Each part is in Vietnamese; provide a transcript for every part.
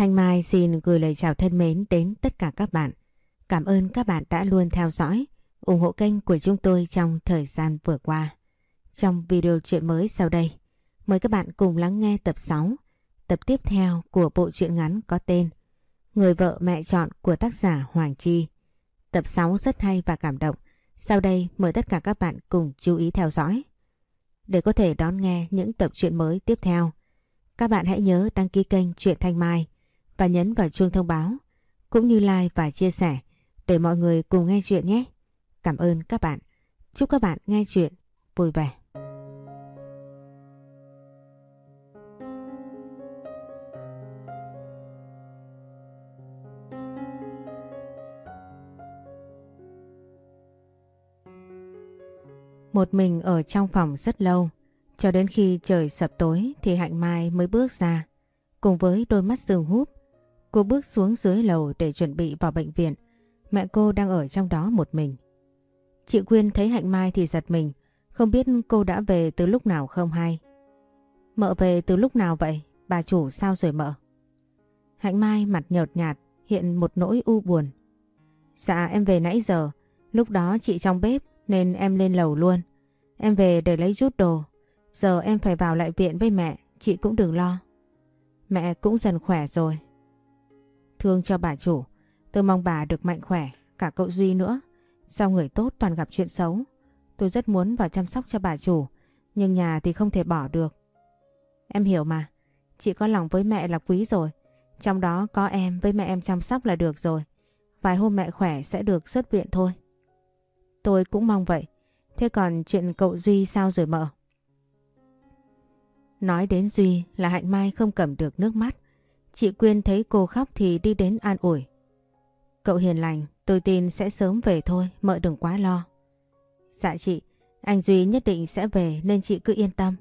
Thanh Mai xin gửi lời chào thân mến đến tất cả các bạn. Cảm ơn các bạn đã luôn theo dõi, ủng hộ kênh của chúng tôi trong thời gian vừa qua. Trong video chuyện mới sau đây, mời các bạn cùng lắng nghe tập 6, tập tiếp theo của bộ truyện ngắn có tên Người vợ mẹ chọn của tác giả Hoàng Chi. Tập 6 rất hay và cảm động. Sau đây mời tất cả các bạn cùng chú ý theo dõi. Để có thể đón nghe những tập truyện mới tiếp theo, các bạn hãy nhớ đăng ký kênh Truyện Thanh Mai và nhấn vào chuông thông báo cũng như like và chia sẻ để mọi người cùng nghe chuyện nhé. Cảm ơn các bạn. Chúc các bạn nghe chuyện vui vẻ. Một mình ở trong phòng rất lâu, cho đến khi trời sập tối thì Hạnh Mai mới bước ra. Cùng với đôi mắt sương húp, cô bước xuống dưới lầu để chuẩn bị vào bệnh viện. Mẹ cô đang ở trong đó một mình. Chị Quyên thấy Hạnh Mai thì giật mình, không biết cô đã về từ lúc nào không hay. Mợ về từ lúc nào vậy? Bà chủ sao rồi mợ? Hạnh Mai mặt nhợt nhạt, hiện một nỗi u buồn. Dạ em về nãy giờ, lúc đó chị trong bếp nên em lên lầu luôn. Em về để lấy chút đồ. Giờ em phải vào lại viện với mẹ, chị cũng đừng lo. Mẹ cũng dần khỏe rồi. Thương cho bà chủ, tôi mong bà được mạnh khỏe, cả cậu Duy nữa. Sao người tốt toàn gặp chuyện xấu. Tôi rất muốn vào chăm sóc cho bà chủ, nhưng nhà thì không thể bỏ được. Em hiểu mà, chị có lòng với mẹ là quý rồi. Trong đó có em với mẹ em chăm sóc là được rồi. Vài hôm mẹ khỏe sẽ được xuất viện thôi. Tôi cũng mong vậy. Thế còn chuyện cậu Duy sao rồi mợ? Nói đến Duy là Hạnh Mai không cầm được nước mắt. Chị Quyên thấy cô khóc thì đi đến an ủi. Cậu hiền lành, tôi tin sẽ sớm về thôi, mợ đừng quá lo. Dạ chị, anh Duy nhất định sẽ về nên chị cứ yên tâm.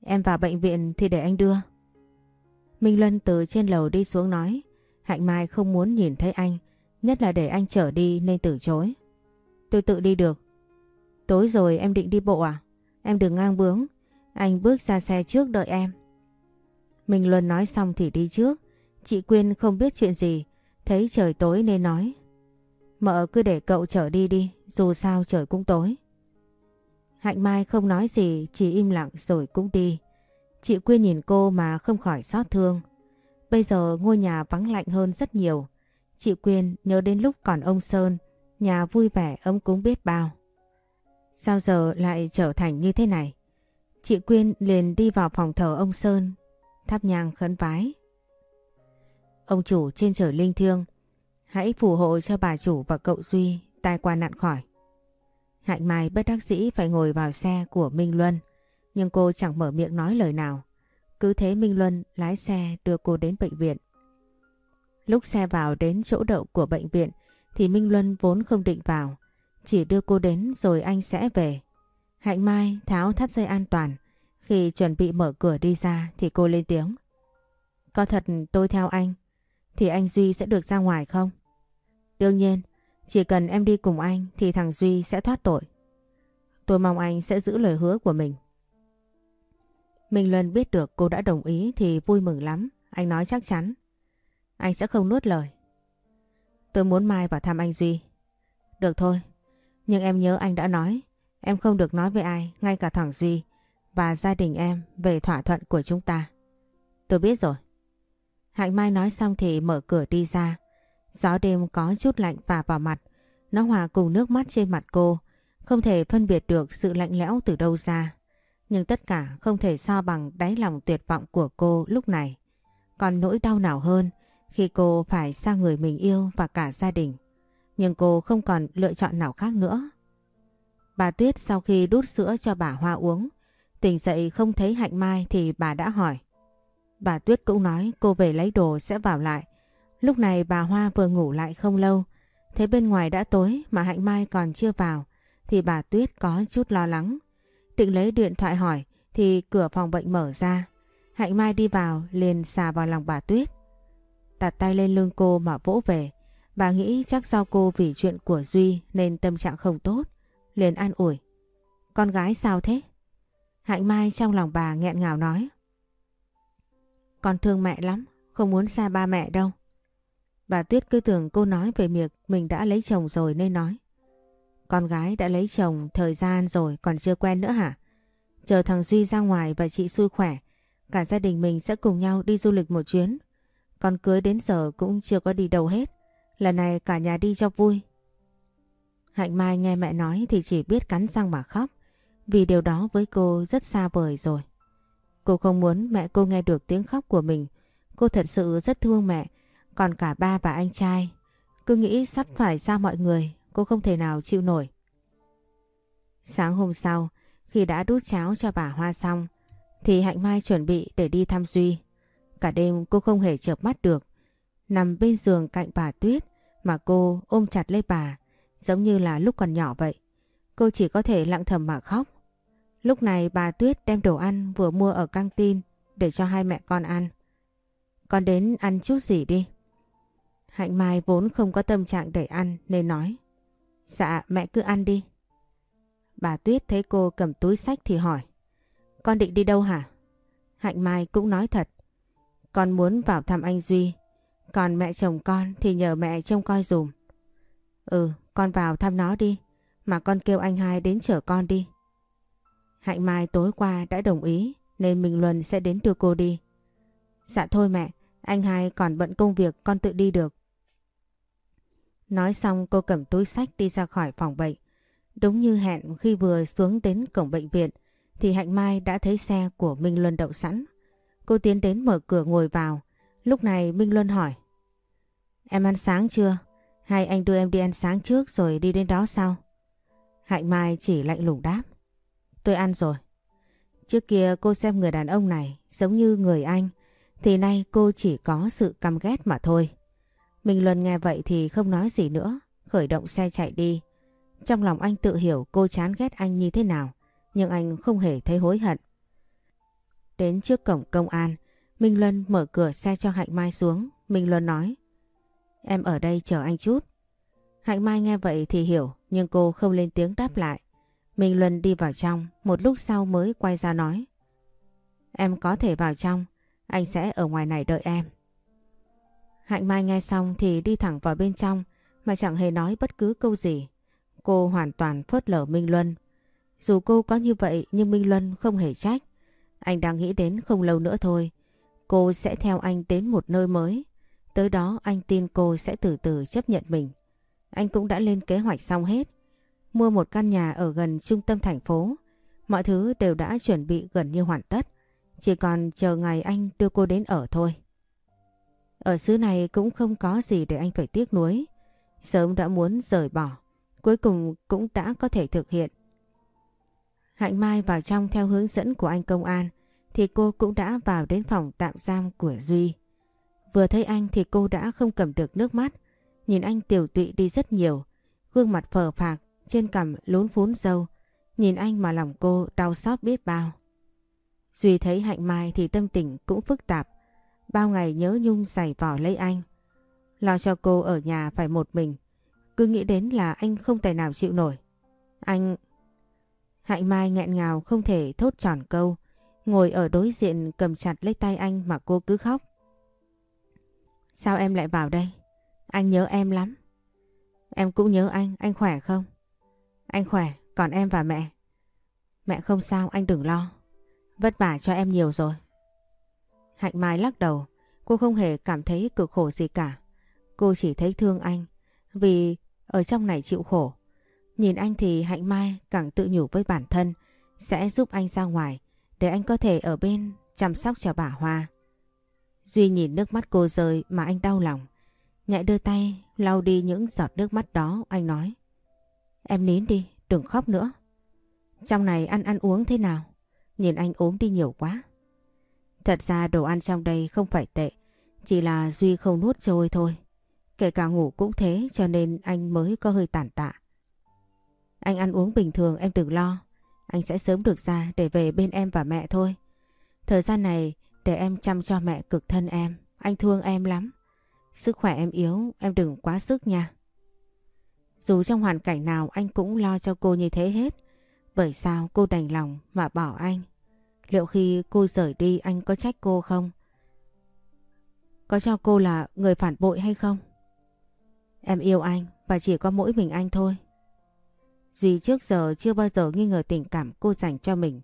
Em vào bệnh viện thì để anh đưa. Minh Luân từ trên lầu đi xuống nói. Hạnh Mai không muốn nhìn thấy anh, nhất là để anh trở đi nên từ chối. Tôi tự đi được. Tối rồi em định đi bộ à? Em đừng ngang bướng. Anh bước ra xe trước đợi em. Minh Luân nói xong thì đi trước. Chị Quyên không biết chuyện gì. Thấy trời tối nên nói. Mợ cứ để cậu chở đi đi. Dù sao trời cũng tối. Hạnh Mai không nói gì. Chỉ im lặng rồi cũng đi. Chị Quyên nhìn cô mà không khỏi xót thương. Bây giờ ngôi nhà vắng lạnh hơn rất nhiều. Chị Quyên nhớ đến lúc còn ông Sơn. Nhà vui vẻ ấm cúng biết bao. Sao giờ lại trở thành như thế này? Chị Quyên liền đi vào phòng thờ ông Sơn, thắp nhang khấn vái. Ông chủ trên trời linh thiêng, hãy phù hộ cho bà chủ và cậu Duy tai qua nạn khỏi. Hạnh Mai bất đắc dĩ phải ngồi vào xe của Minh Luân, nhưng cô chẳng mở miệng nói lời nào. Cứ thế Minh Luân lái xe đưa cô đến bệnh viện. Lúc xe vào đến chỗ đậu của bệnh viện thì Minh Luân vốn không định vào, chỉ đưa cô đến rồi anh sẽ về. Hạnh Mai tháo thắt dây an toàn. Khi chuẩn bị mở cửa đi ra thì cô lên tiếng. Có thật tôi theo anh thì anh Duy sẽ được ra ngoài không? Đương nhiên, chỉ cần em đi cùng anh thì thằng Duy sẽ thoát tội. Tôi mong anh sẽ giữ lời hứa của mình. Minh Luân biết được cô đã đồng ý thì vui mừng lắm. Anh nói chắc chắn. Anh sẽ không nuốt lời. Tôi muốn mai vào thăm anh Duy. Được thôi. Nhưng em nhớ anh đã nói Em không được nói với ai, ngay cả thằng Duy và gia đình em về thỏa thuận của chúng ta. Tôi biết rồi. Hạnh Mai nói xong thì mở cửa đi ra. Gió đêm có chút lạnh phả vào mặt. Nó hòa cùng nước mắt trên mặt cô. Không thể phân biệt được sự lạnh lẽo từ đâu ra. Nhưng tất cả không thể so bằng đáy lòng tuyệt vọng của cô lúc này. Còn nỗi đau nào hơn khi cô phải xa người mình yêu và cả gia đình. Nhưng cô không còn lựa chọn nào khác nữa. Bà Tuyết sau khi đút sữa cho bà Hoa uống, tỉnh dậy không thấy Hạnh Mai thì bà đã hỏi. Bà Tuyết cũng nói cô về lấy đồ sẽ vào lại. Lúc này bà Hoa vừa ngủ lại không lâu, thấy bên ngoài đã tối mà Hạnh Mai còn chưa vào thì bà Tuyết có chút lo lắng. Định lấy điện thoại hỏi thì cửa phòng bệnh mở ra. Hạnh Mai đi vào liền xà vào lòng bà Tuyết. Đặt tay lên lưng cô mà vỗ về. Bà nghĩ chắc do cô vì chuyện của Duy nên tâm trạng không tốt liền an ủi. Con gái sao thế? Hạnh Mai trong lòng bà nghẹn ngào nói. Con thương mẹ lắm, không muốn xa ba mẹ đâu. Bà Tuyết cứ tưởng cô nói về việc mình đã lấy chồng rồi nên nói. Con gái đã lấy chồng thời gian rồi còn chưa quen nữa hả? Chờ thằng Duy ra ngoài và chị xui khỏe, cả gia đình mình sẽ cùng nhau đi du lịch một chuyến. Con cưới đến giờ cũng chưa có đi đâu hết. Lần này cả nhà đi cho vui. Hạnh Mai nghe mẹ nói thì chỉ biết cắn răng mà khóc. Vì điều đó với cô rất xa vời rồi. Cô không muốn mẹ cô nghe được tiếng khóc của mình. Cô thật sự rất thương mẹ. Còn cả ba và anh trai. Cứ nghĩ sắp phải xa mọi người. Cô không thể nào chịu nổi. Sáng hôm sau, khi đã đút cháo cho bà Hoa xong, thì Hạnh Mai chuẩn bị để đi thăm Duy. Cả đêm cô không hề chợp mắt được. Nằm bên giường cạnh bà Tuyết mà cô ôm chặt lấy bà, giống như là lúc còn nhỏ vậy. Cô chỉ có thể lặng thầm mà khóc. Lúc này bà Tuyết đem đồ ăn vừa mua ở căng tin để cho hai mẹ con ăn. Con đến ăn chút gì đi. Hạnh Mai vốn không có tâm trạng để ăn nên nói. Dạ mẹ cứ ăn đi. Bà Tuyết thấy cô cầm túi sách thì hỏi. Con định đi đâu hả? Hạnh Mai cũng nói thật. Con muốn vào thăm anh Duy. Còn mẹ chồng con thì nhờ mẹ trông coi dùm. Ừ, con vào thăm nó đi. Mà con kêu anh hai đến chở con đi. Hạnh Mai tối qua đã đồng ý nên Minh Luân sẽ đến đưa cô đi. Dạ thôi mẹ, anh hai còn bận công việc con tự đi được. Nói xong cô cầm túi sách đi ra khỏi phòng bệnh. Đúng như hẹn khi vừa xuống đến cổng bệnh viện thì Hạnh Mai đã thấy xe của Minh Luân đậu sẵn. Cô tiến đến mở cửa ngồi vào. Lúc này Minh Luân hỏi. Em ăn sáng chưa? Hay anh đưa em đi ăn sáng trước rồi đi đến đó sau? Hạnh Mai chỉ lạnh lùng đáp. Tôi ăn rồi. Trước kia cô xem người đàn ông này giống như người anh, thì nay cô chỉ có sự căm ghét mà thôi. Minh Luân nghe vậy thì không nói gì nữa, khởi động xe chạy đi. Trong lòng anh tự hiểu cô chán ghét anh như thế nào, nhưng anh không hề thấy hối hận. Đến trước cổng công an, Minh Luân mở cửa xe cho Hạnh Mai xuống. Minh Luân nói, em ở đây chờ anh chút. Hạnh Mai nghe vậy thì hiểu, nhưng cô không lên tiếng đáp lại. Minh Luân đi vào trong, một lúc sau mới quay ra nói. Em có thể vào trong, anh sẽ ở ngoài này đợi em. Hạnh Mai nghe xong thì đi thẳng vào bên trong mà chẳng hề nói bất cứ câu gì. Cô hoàn toàn phớt lờ Minh Luân. Dù cô có như vậy nhưng Minh Luân không hề trách. Anh đang nghĩ đến không lâu nữa thôi. Cô sẽ theo anh đến một nơi mới. Tới đó anh tin cô sẽ từ từ chấp nhận mình. Anh cũng đã lên kế hoạch xong hết. Mua một căn nhà ở gần trung tâm thành phố. Mọi thứ đều đã chuẩn bị gần như hoàn tất. Chỉ còn chờ ngày anh đưa cô đến ở thôi. Ở xứ này cũng không có gì để anh phải tiếc nuối. Sớm đã muốn rời bỏ. Cuối cùng cũng đã có thể thực hiện. Hạnh Mai vào trong theo hướng dẫn của anh công an thì cô cũng đã vào đến phòng tạm giam của Duy. Vừa thấy anh thì cô đã không cầm được nước mắt. Nhìn anh tiểu tụy đi rất nhiều. Gương mặt phờ phạc, trên cằm lún phún dâu. Nhìn anh mà lòng cô đau xót biết bao. Duy thấy Hạnh Mai thì tâm tình cũng phức tạp. Bao ngày nhớ nhung giày vỏ lấy anh. Lo cho cô ở nhà phải một mình. Cứ nghĩ đến là anh không tài nào chịu nổi. Anh... Hạnh Mai nghẹn ngào không thể thốt tròn câu. Ngồi ở đối diện cầm chặt lấy tay anh mà cô cứ khóc. Sao em lại vào đây? Anh nhớ em lắm. Em cũng nhớ anh, anh khỏe không? Anh khỏe, còn em và mẹ? Mẹ không sao, anh đừng lo. Vất vả cho em nhiều rồi. Hạnh Mai lắc đầu, cô không hề cảm thấy cực khổ gì cả. Cô chỉ thấy thương anh, vì ở trong này chịu khổ. Nhìn anh thì Hạnh Mai càng tự nhủ với bản thân sẽ giúp anh ra ngoài để anh có thể ở bên chăm sóc cho bà Hoa. Duy nhìn nước mắt cô rơi mà anh đau lòng. Nhạy đưa tay lau đi những giọt nước mắt đó anh nói. Em nín đi, đừng khóc nữa. Trong này ăn ăn uống thế nào? Nhìn anh ốm đi nhiều quá. Thật ra đồ ăn trong đây không phải tệ. Chỉ là Duy không nuốt trôi thôi. Kể cả ngủ cũng thế cho nên anh mới có hơi tàn tạ. Anh ăn uống bình thường em đừng lo. Anh sẽ sớm được ra để về bên em và mẹ thôi. Thời gian này để em chăm cho mẹ cực thân em. Anh thương em lắm. Sức khỏe em yếu, em đừng quá sức nha. Dù trong hoàn cảnh nào anh cũng lo cho cô như thế hết. Bởi sao cô đành lòng mà bỏ anh? Liệu khi cô rời đi anh có trách cô không? có cho cô là người phản bội hay không? Em yêu anh và chỉ có mỗi mình anh thôi. Duy trước giờ chưa bao giờ nghi ngờ tình cảm cô dành cho mình.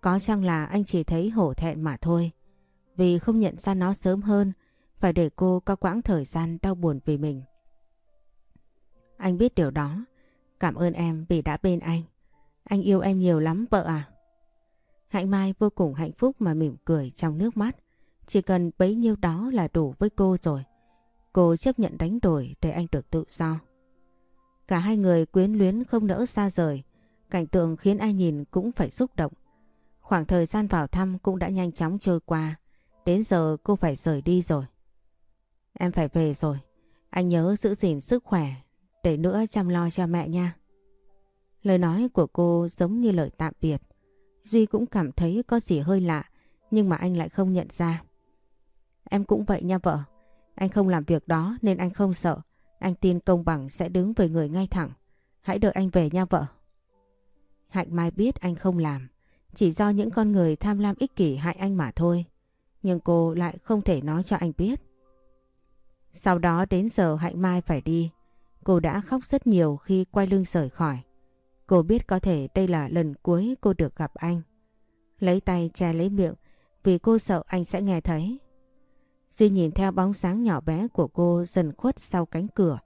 Có chăng là anh chỉ thấy hổ thẹn mà thôi. Vì không nhận ra nó sớm hơn, phải để cô có quãng thời gian đau buồn vì mình. Anh biết điều đó. Cảm ơn em vì đã bên anh. Anh yêu em nhiều lắm, vợ à. Hạnh Mai vô cùng hạnh phúc mà mỉm cười trong nước mắt. Chỉ cần bấy nhiêu đó là đủ với cô rồi. Cô chấp nhận đánh đổi để anh được tự do. Cả hai người quyến luyến không nỡ xa rời. Cảnh tượng khiến ai nhìn cũng phải xúc động. Khoảng thời gian vào thăm cũng đã nhanh chóng trôi qua. Đến giờ cô phải rời đi rồi. Em phải về rồi. Anh nhớ giữ gìn sức khỏe để nữa chăm lo cho mẹ nha. Lời nói của cô giống như lời tạm biệt. Duy cũng cảm thấy có gì hơi lạ, nhưng mà anh lại không nhận ra. Em cũng vậy nha vợ. Anh không làm việc đó nên anh không sợ. Anh tin công bằng sẽ đứng với người ngay thẳng. Hãy đợi anh về nha vợ. Hạnh Mai biết anh không làm. Chỉ do những con người tham lam ích kỷ hại anh mà thôi. Nhưng cô lại không thể nói cho anh biết. Sau đó đến giờ Hạnh Mai phải đi. Cô đã khóc rất nhiều khi quay lưng rời khỏi. Cô biết có thể đây là lần cuối cô được gặp anh. Lấy tay che lấy miệng vì cô sợ anh sẽ nghe thấy. Duy nhìn theo bóng sáng nhỏ bé của cô dần khuất sau cánh cửa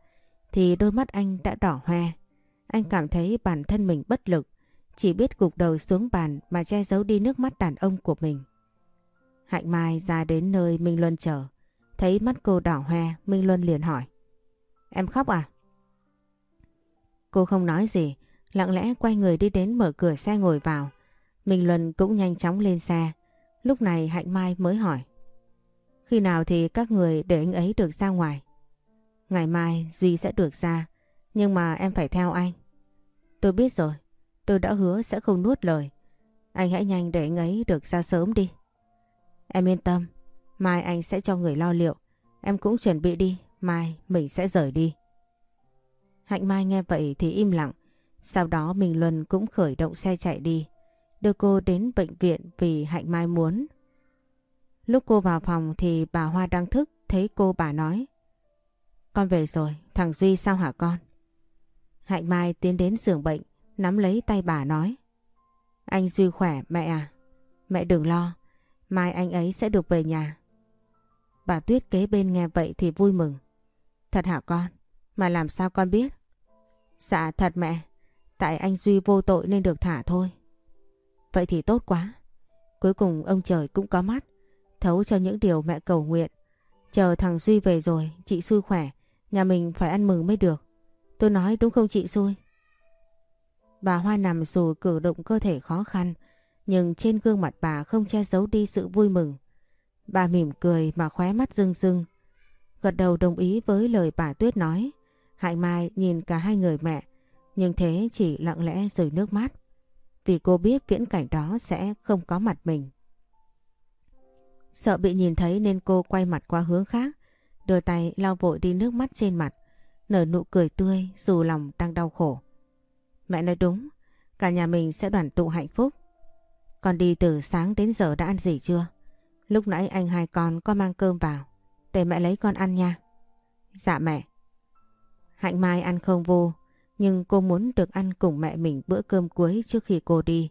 thì đôi mắt anh đã đỏ hoe. Anh cảm thấy bản thân mình bất lực, chỉ biết gục đầu xuống bàn mà che giấu đi nước mắt đàn ông của mình. Hạnh Mai ra đến nơi Minh Luân chờ. Thấy mắt cô đỏ hoe, Minh Luân liền hỏi. Em khóc à? Cô không nói gì, lặng lẽ quay người đi đến mở cửa xe ngồi vào. Minh Luân cũng nhanh chóng lên xe. Lúc này Hạnh Mai mới hỏi. Khi nào thì các người để anh ấy được ra ngoài? Ngày mai Duy sẽ được ra, nhưng mà em phải theo anh. Tôi biết rồi, tôi đã hứa sẽ không nuốt lời. Anh hãy nhanh để anh ấy được ra sớm đi. Em yên tâm, mai anh sẽ cho người lo liệu. Em cũng chuẩn bị đi, mai mình sẽ rời đi. Hạnh Mai nghe vậy thì im lặng. Sau đó Minh Luân cũng khởi động xe chạy đi. Đưa cô đến bệnh viện vì Hạnh Mai muốn. Lúc cô vào phòng thì bà Hoa đang thức thấy cô bà nói. Con về rồi, thằng Duy sao hả con? Hạnh Mai tiến đến giường bệnh, nắm lấy tay bà nói. Anh Duy khỏe mẹ à? Mẹ đừng lo, mai anh ấy sẽ được về nhà. Bà Tuyết kế bên nghe vậy thì vui mừng. Thật hả con? Mà làm sao con biết? Dạ thật mẹ, tại anh Duy vô tội nên được thả thôi. Vậy thì tốt quá. Cuối cùng ông trời cũng có mắt, thấu cho những điều mẹ cầu nguyện. Chờ thằng Duy về rồi, chị xui khỏe, nhà mình phải ăn mừng mới được. Tôi nói đúng không chị xui? Bà Hoa nằm dù cử động cơ thể khó khăn, nhưng trên gương mặt bà không che giấu đi sự vui mừng. Bà mỉm cười mà khóe mắt rưng rưng. Gật đầu đồng ý với lời bà Tuyết nói. Hải Mai nhìn cả hai người mẹ, nhưng thế chỉ lặng lẽ rời nước mắt. Vì cô biết viễn cảnh đó sẽ không có mặt mình. Sợ bị nhìn thấy nên cô quay mặt qua hướng khác, đưa tay lau vội đi nước mắt trên mặt, nở nụ cười tươi dù lòng đang đau khổ. Mẹ nói đúng, cả nhà mình sẽ đoàn tụ hạnh phúc. Con đi từ sáng đến giờ đã ăn gì chưa? Lúc nãy anh hai con có mang cơm vào, để mẹ lấy con ăn nha. Dạ mẹ. Hạnh Mai ăn không vô, nhưng cô muốn được ăn cùng mẹ mình bữa cơm cuối trước khi cô đi.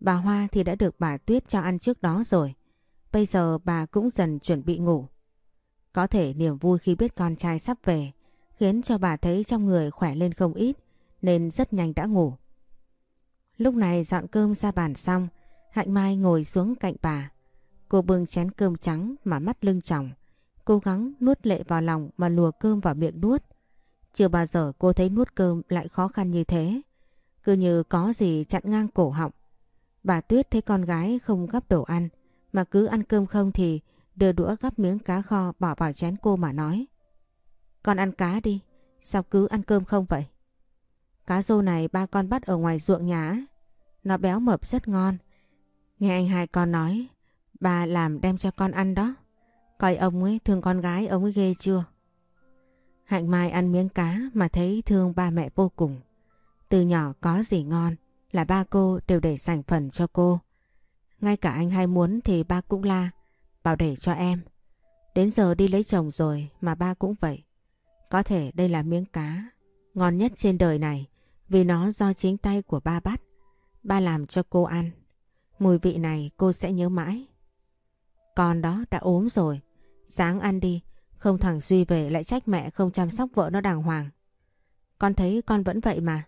Bà Hoa thì đã được bà Tuyết cho ăn trước đó rồi. Bây giờ bà cũng dần chuẩn bị ngủ. Có thể niềm vui khi biết con trai sắp về khiến cho bà thấy trong người khỏe lên không ít nên rất nhanh đã ngủ. Lúc này dọn cơm ra bàn xong, Hạnh Mai ngồi xuống cạnh bà. Cô bưng chén cơm trắng mà mắt lưng tròng, cố gắng nuốt lệ vào lòng mà lùa cơm vào miệng nuốt. Chưa bao giờ cô thấy nuốt cơm lại khó khăn như thế. Cứ như có gì chặn ngang cổ họng. Bà Tuyết thấy con gái không gắp đồ ăn mà cứ ăn cơm không thì đưa đũa gắp miếng cá kho bỏ vào chén cô mà nói. Con ăn cá đi, sao cứ ăn cơm không vậy? Cá rô này ba con bắt ở ngoài ruộng nhà Nó béo mập rất ngon. Nghe anh hai con nói, bà làm đem cho con ăn đó. Coi ông ấy thương con gái ông ấy ghê chưa? Hạnh Mai ăn miếng cá mà thấy thương ba mẹ vô cùng. Từ nhỏ có gì ngon là ba cô đều để dành phần cho cô. Ngay cả anh hai muốn thì ba cũng la, bảo để cho em. Đến giờ đi lấy chồng rồi mà ba cũng vậy. Có thể đây là miếng cá ngon nhất trên đời này vì nó do chính tay của ba bắt. Ba làm cho cô ăn. Mùi vị này cô sẽ nhớ mãi. Con đó đã ốm rồi. Sáng ăn đi. Không thằng Duy về lại trách mẹ không chăm sóc vợ nó đàng hoàng. Con thấy con vẫn vậy mà.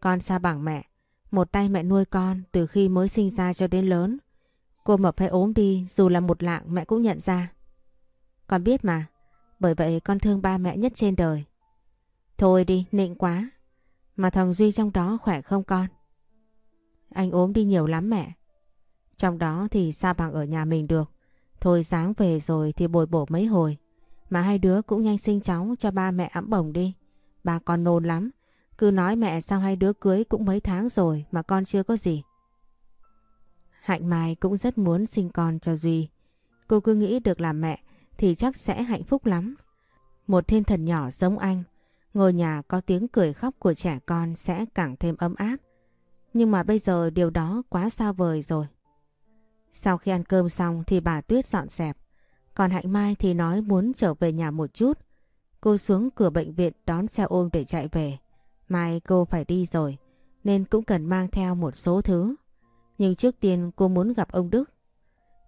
Con xa bằng mẹ. Một tay mẹ nuôi con từ khi mới sinh ra cho đến lớn. Cô mập hay ốm đi dù là một lạng mẹ cũng nhận ra. Con biết mà. Bởi vậy con thương ba mẹ nhất trên đời. Thôi đi, nịnh quá. Mà thằng Duy trong đó khỏe không con? Anh ốm đi nhiều lắm mẹ. Trong đó thì xa bằng ở nhà mình được. Thôi sáng về rồi thì bồi bổ mấy hồi. Mà hai đứa cũng nhanh sinh cháu cho ba mẹ ẵm bổng đi. Bà còn nôn lắm. Cứ nói mẹ sao hai đứa cưới cũng mấy tháng rồi mà con chưa có gì. Hạnh Mai cũng rất muốn sinh con cho Duy. Cô cứ nghĩ được làm mẹ thì chắc sẽ hạnh phúc lắm. Một thiên thần nhỏ giống anh, ngôi nhà có tiếng cười khóc của trẻ con sẽ càng thêm ấm áp. Nhưng mà bây giờ điều đó quá xa vời rồi. Sau khi ăn cơm xong thì bà Tuyết dọn dẹp. Còn Hạnh Mai thì nói muốn trở về nhà một chút. Cô xuống cửa bệnh viện đón xe ôm để chạy về. Mai cô phải đi rồi, nên cũng cần mang theo một số thứ. Nhưng trước tiên cô muốn gặp ông Đức.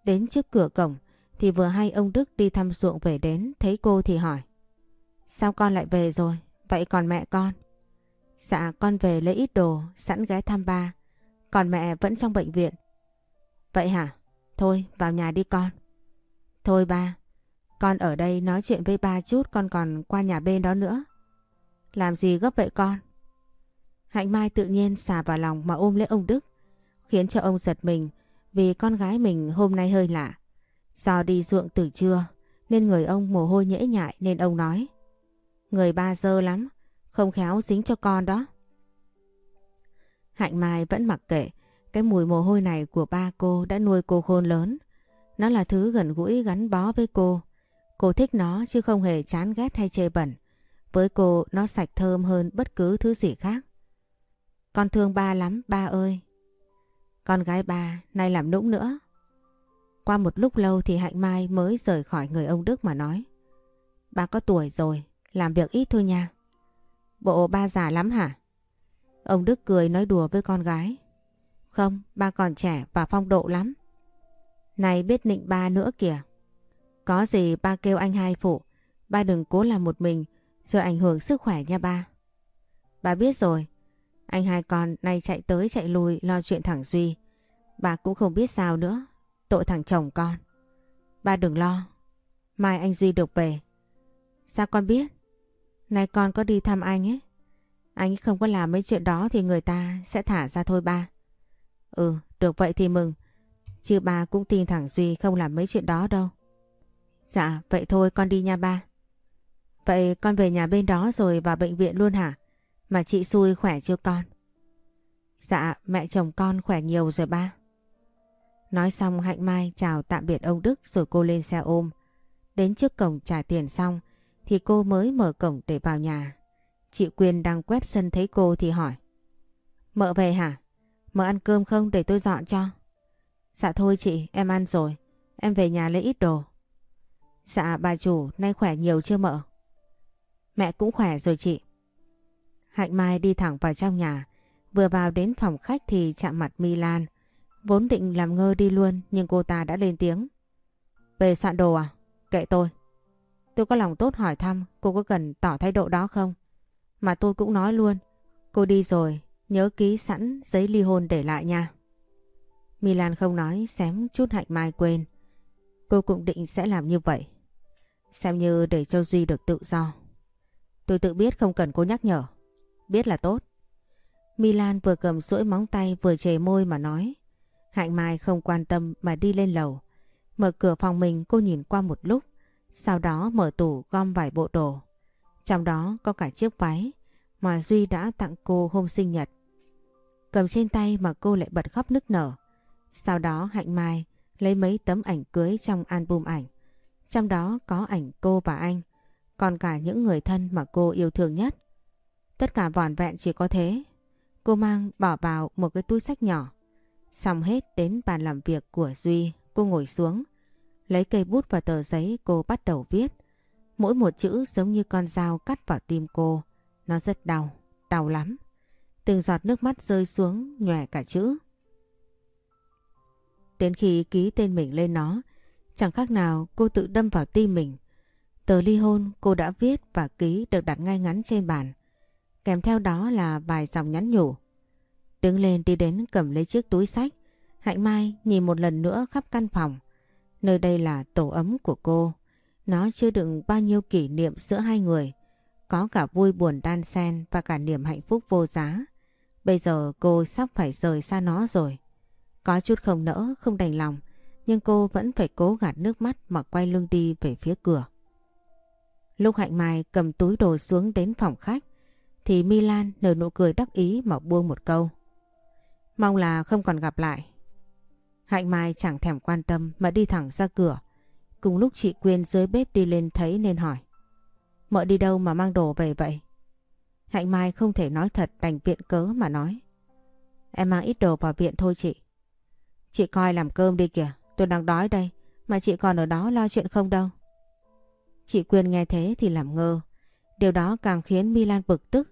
Đến trước cửa cổng thì vừa hay ông Đức đi thăm ruộng về đến, thấy cô thì hỏi. Sao con lại về rồi? Vậy còn mẹ con? Dạ con về lấy ít đồ, sẵn ghé thăm ba. Còn mẹ vẫn trong bệnh viện. Vậy hả? Thôi, vào nhà đi con. Thôi ba, con ở đây nói chuyện với ba chút con còn qua nhà bên đó nữa. Làm gì gấp vậy con? Hạnh Mai tự nhiên xà vào lòng mà ôm lấy ông Đức. Khiến cho ông giật mình vì con gái mình hôm nay hơi lạ. Do đi ruộng từ trưa nên người ông mồ hôi nhễ nhại nên ông nói. Người ba dơ lắm, không khéo dính cho con đó. Hạnh Mai vẫn mặc kệ, cái mùi mồ hôi này của ba cô đã nuôi cô khôn lớn. Nó là thứ gần gũi gắn bó với cô. Cô thích nó chứ không hề chán ghét hay chê bẩn. Với cô nó sạch thơm hơn bất cứ thứ gì khác. Con thương ba lắm ba ơi. Con gái ba nay làm nũng nữa. Qua một lúc lâu thì Hạnh Mai mới rời khỏi người ông Đức mà nói. Ba có tuổi rồi, làm việc ít thôi nha. Bộ ba già lắm hả? Ông Đức cười nói đùa với con gái. Không, ba còn trẻ và phong độ lắm. Này biết nịnh ba nữa kìa. Có gì ba kêu anh hai phụ. Ba đừng cố làm một mình rồi ảnh hưởng sức khỏe nha ba. Ba biết rồi. Anh hai con nay chạy tới chạy lui lo chuyện thằng Duy. Bà cũng không biết sao nữa. Tội thằng chồng con. Ba đừng lo. Mai anh Duy được về. Sao con biết? Nay con có đi thăm anh ấy. Anh không có làm mấy chuyện đó thì người ta sẽ thả ra thôi ba. Ừ, được vậy thì mừng. Chứ ba cũng tin thằng Duy không làm mấy chuyện đó đâu. Dạ, vậy thôi con đi nha ba. Vậy con về nhà bên đó rồi vào bệnh viện luôn hả? Mà chị xui khỏe chưa con? Dạ, mẹ chồng con khỏe nhiều rồi ba. Nói xong Hạnh Mai chào tạm biệt ông Đức rồi cô lên xe ôm. Đến trước cổng trả tiền xong thì cô mới mở cổng để vào nhà. Chị Quyên đang quét sân thấy cô thì hỏi. Mợ về hả? Mợ ăn cơm không để tôi dọn cho? Dạ thôi chị, em ăn rồi. Em về nhà lấy ít đồ. Dạ bà chủ, nay khỏe nhiều chưa mợ? Mẹ cũng khỏe rồi chị. Hạnh Mai đi thẳng vào trong nhà. Vừa vào đến phòng khách thì chạm mặt Milan. Vốn định làm ngơ đi luôn nhưng cô ta đã lên tiếng. Về soạn đồ à? Kệ tôi. Tôi có lòng tốt hỏi thăm cô có cần tỏ thái độ đó không? Mà tôi cũng nói luôn. Cô đi rồi, nhớ ký sẵn giấy ly hôn để lại nha. Milan không nói, xém chút hạnh mai quên. Cô cũng định sẽ làm như vậy. Xem như để cho Duy được tự do. Tôi tự biết không cần cô nhắc nhở. Biết là tốt. Milan vừa cầm sũi móng tay vừa chề môi mà nói. Hạnh Mai không quan tâm mà đi lên lầu. Mở cửa phòng mình, cô nhìn qua một lúc. Sau đó mở tủ gom vài bộ đồ. Trong đó có cả chiếc váy mà Duy đã tặng cô hôm sinh nhật. Cầm trên tay mà cô lại bật khóc nức nở. Sau đó Hạnh Mai lấy mấy tấm ảnh cưới trong album ảnh. Trong đó có ảnh cô và anh, còn cả những người thân mà cô yêu thương nhất. Tất cả vòn vẹn chỉ có thế. Cô mang bỏ vào một cái túi sách nhỏ. Xong hết đến bàn làm việc của Duy, cô ngồi xuống. Lấy cây bút và tờ giấy cô bắt đầu viết. Mỗi một chữ giống như con dao cắt vào tim cô. Nó rất đau, đau lắm. Từng giọt nước mắt rơi xuống nhòe cả chữ. Đến khi ký tên mình lên nó, chẳng khác nào cô tự đâm vào tim mình. Tờ ly hôn cô đã viết và ký được đặt ngay ngắn trên bàn. Kèm theo đó là vài dòng nhắn nhủ. Đứng lên đi đến cầm lấy chiếc túi sách. Hạnh Mai nhìn một lần nữa khắp căn phòng. Nơi đây là tổ ấm của cô. Nó chưa đựng bao nhiêu kỷ niệm giữa hai người. Có cả vui buồn đan xen và cả niềm hạnh phúc vô giá. Bây giờ cô sắp phải rời xa nó rồi. Có chút không nỡ, không đành lòng. Nhưng cô vẫn phải cố gạt nước mắt mà quay lưng đi về phía cửa. Lúc Hạnh Mai cầm túi đồ xuống đến phòng khách thì Milan nở nụ cười đắc ý mà buông một câu. Mong là không còn gặp lại. Hạnh Mai chẳng thèm quan tâm mà đi thẳng ra cửa. Cùng lúc chị Quyên dưới bếp đi lên thấy nên hỏi. Mợ đi đâu mà mang đồ về vậy? Hạnh Mai không thể nói thật đành viện cớ mà nói. Em mang ít đồ vào viện thôi chị. Chị coi làm cơm đi kìa, tôi đang đói đây, mà chị còn ở đó lo chuyện không đâu. Chị Quyên nghe thế thì làm ngơ. Điều đó càng khiến Milan bực tức.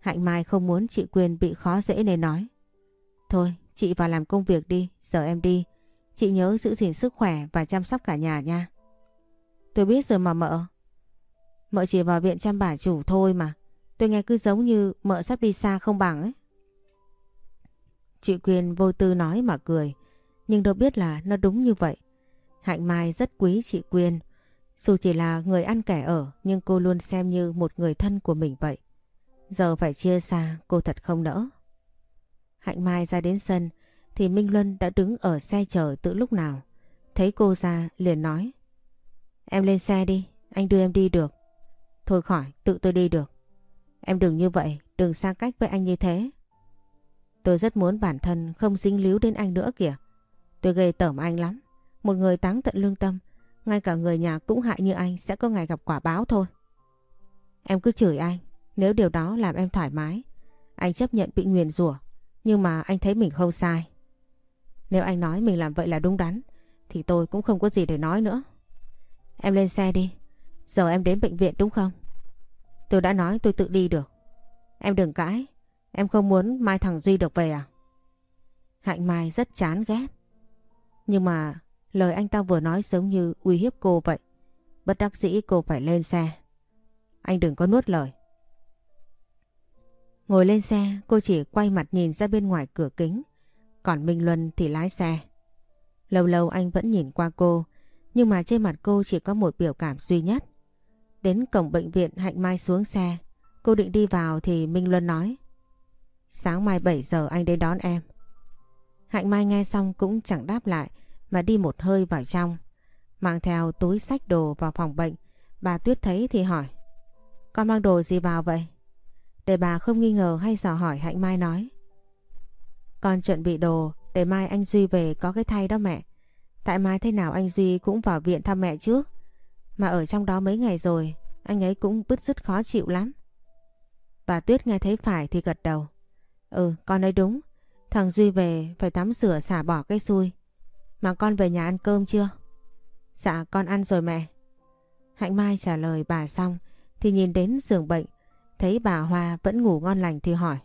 Hạnh Mai không muốn chị Quyên bị khó dễ nên nói. Thôi, chị vào làm công việc đi, giờ em đi. Chị nhớ giữ gìn sức khỏe và chăm sóc cả nhà nha. Tôi biết rồi mà mợ. Mợ chỉ vào viện chăm bà chủ thôi mà. Tôi nghe cứ giống như mợ sắp đi xa không bằng ấy. Chị Quyên vô tư nói mà cười. Nhưng đâu biết là nó đúng như vậy. Hạnh Mai rất quý chị Quyên. Dù chỉ là người ăn kẻ ở nhưng cô luôn xem như một người thân của mình vậy. Giờ phải chia xa cô thật không nỡ. Hạnh Mai ra đến sân thì Minh Luân đã đứng ở xe chờ từ lúc nào. Thấy cô ra liền nói. Em lên xe đi, anh đưa em đi được. Thôi khỏi, tự tôi đi được. Em đừng như vậy, đừng xa cách với anh như thế. Tôi rất muốn bản thân không dính líu đến anh nữa kìa. Tôi ghê tởm anh lắm. Một người táng tận lương tâm, ngay cả người nhà cũng hại như anh sẽ có ngày gặp quả báo thôi. Em cứ chửi anh, nếu điều đó làm em thoải mái. Anh chấp nhận bị nguyền rủa, nhưng mà anh thấy mình không sai. Nếu anh nói mình làm vậy là đúng đắn, thì tôi cũng không có gì để nói nữa. Em lên xe đi, giờ em đến bệnh viện đúng không? Tôi đã nói tôi tự đi được. Em đừng cãi, em không muốn Mai thằng Duy được về à? Hạnh Mai rất chán ghét. Nhưng mà lời anh ta vừa nói giống như uy hiếp cô vậy. Bất đắc dĩ cô phải lên xe. Anh đừng có nuốt lời. Ngồi lên xe, cô chỉ quay mặt nhìn ra bên ngoài cửa kính. Còn Minh Luân thì lái xe. Lâu lâu anh vẫn nhìn qua cô. Nhưng mà trên mặt cô chỉ có một biểu cảm duy nhất. Đến cổng bệnh viện Hạnh Mai xuống xe. Cô định đi vào thì Minh Luân nói. Sáng mai 7 giờ anh đến đón em. Hạnh Mai nghe xong cũng chẳng đáp lại mà đi một hơi vào trong. Mang theo túi sách đồ vào phòng bệnh. Bà Tuyết thấy thì hỏi. Con mang đồ gì vào vậy? Để bà không nghi ngờ hay dò hỏi Hạnh Mai nói. Con chuẩn bị đồ để mai anh Duy về có cái thay đó mẹ. Tại mai thế nào anh Duy cũng vào viện thăm mẹ trước. Mà ở trong đó mấy ngày rồi, anh ấy cũng bứt rứt khó chịu lắm. Bà Tuyết nghe thấy phải thì gật đầu. Ừ, con nói đúng. Thằng Duy về phải tắm rửa xả bỏ cái xui. Mà con về nhà ăn cơm chưa? Dạ con ăn rồi mẹ. Hạnh Mai trả lời bà xong thì nhìn đến giường bệnh. Thấy bà Hoa vẫn ngủ ngon lành thì hỏi.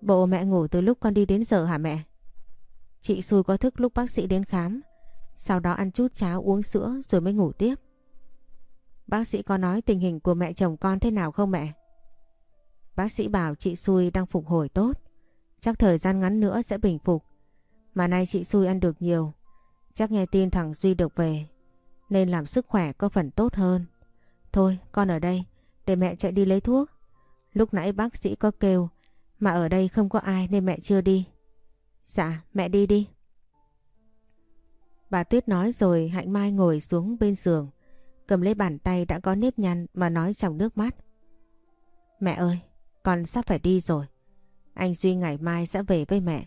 Bộ mẹ ngủ từ lúc con đi đến giờ hả mẹ? Chị xui có thức lúc bác sĩ đến khám. Sau đó ăn chút cháo uống sữa rồi mới ngủ tiếp. Bác sĩ có nói tình hình của mẹ chồng con thế nào không mẹ? Bác sĩ bảo chị xui đang phục hồi tốt. Chắc thời gian ngắn nữa sẽ bình phục. Mà nay chị xui ăn được nhiều. Chắc nghe tin thằng Duy được về. Nên làm sức khỏe có phần tốt hơn. Thôi con ở đây. Để mẹ chạy đi lấy thuốc. Lúc nãy bác sĩ có kêu. Mà ở đây không có ai nên mẹ chưa đi. Dạ mẹ đi đi. Bà Tuyết nói rồi Hạnh Mai ngồi xuống bên giường. Cầm lấy bàn tay đã có nếp nhăn mà nói trong nước mắt. Mẹ ơi, con sắp phải đi rồi. Anh Duy ngày mai sẽ về với mẹ.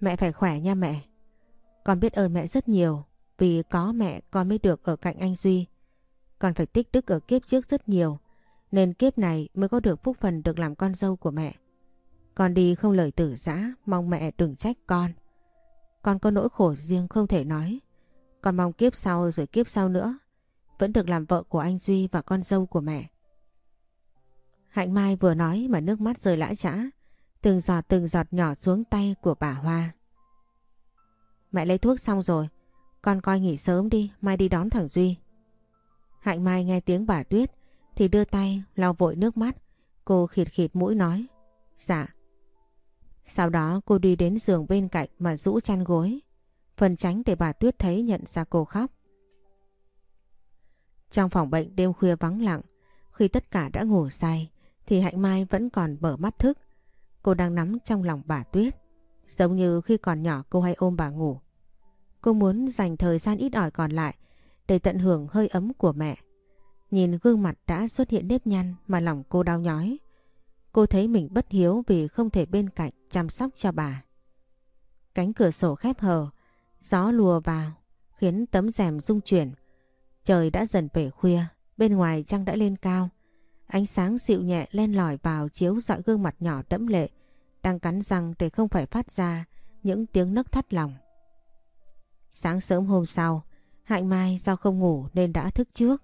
Mẹ phải khỏe nha mẹ. Con biết ơn mẹ rất nhiều, vì có mẹ con mới được ở cạnh anh Duy. Con phải tích đức ở kiếp trước rất nhiều, nên kiếp này mới có được phúc phần được làm con dâu của mẹ. Con đi không lời tử giã, mong mẹ đừng trách con. Con có nỗi khổ riêng không thể nói. Con mong kiếp sau rồi kiếp sau nữa. Vẫn được làm vợ của anh Duy và con dâu của mẹ. Hạnh Mai vừa nói mà nước mắt rơi lã trã. Từng giọt từng giọt nhỏ xuống tay của bà Hoa. Mẹ lấy thuốc xong rồi. Con coi nghỉ sớm đi, mai đi đón thằng Duy. Hạnh Mai nghe tiếng bà Tuyết thì đưa tay lau vội nước mắt. Cô khịt khịt mũi nói. Dạ. Sau đó cô đi đến giường bên cạnh mà rũ chăn gối. Phần tránh để bà Tuyết thấy nhận ra cô khóc. Trong phòng bệnh đêm khuya vắng lặng, khi tất cả đã ngủ say, thì Hạnh Mai vẫn còn mở mắt thức. Cô đang nắm trong lòng bà Tuyết, giống như khi còn nhỏ cô hay ôm bà ngủ. Cô muốn dành thời gian ít ỏi còn lại để tận hưởng hơi ấm của mẹ. Nhìn gương mặt đã xuất hiện nếp nhăn mà lòng cô đau nhói. Cô thấy mình bất hiếu vì không thể bên cạnh chăm sóc cho bà. Cánh cửa sổ khép hờ, gió lùa vào, khiến tấm rèm rung chuyển. Trời đã dần về khuya, bên ngoài trăng đã lên cao. Ánh sáng dịu nhẹ len lỏi vào chiếu dọi gương mặt nhỏ đẫm lệ, đang cắn răng để không phải phát ra những tiếng nấc thắt lòng. Sáng sớm hôm sau, Hạnh Mai do không ngủ nên đã thức trước.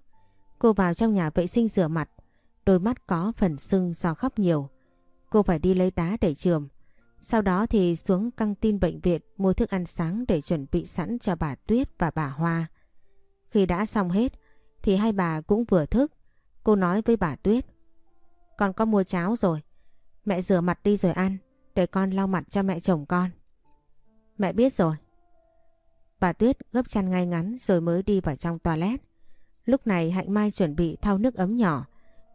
Cô vào trong nhà vệ sinh rửa mặt, đôi mắt có phần sưng do khóc nhiều. Cô phải đi lấy đá để trường. Sau đó thì xuống căng tin bệnh viện mua thức ăn sáng để chuẩn bị sẵn cho bà Tuyết và bà Hoa. Khi đã xong hết thì hai bà cũng vừa thức. Cô nói với bà Tuyết. Con có mua cháo rồi. Mẹ rửa mặt đi rồi ăn để con lau mặt cho mẹ chồng con. Mẹ biết rồi. Bà Tuyết gấp chăn ngay ngắn rồi mới đi vào trong toilet. Lúc này Hạnh Mai chuẩn bị thau nước ấm nhỏ,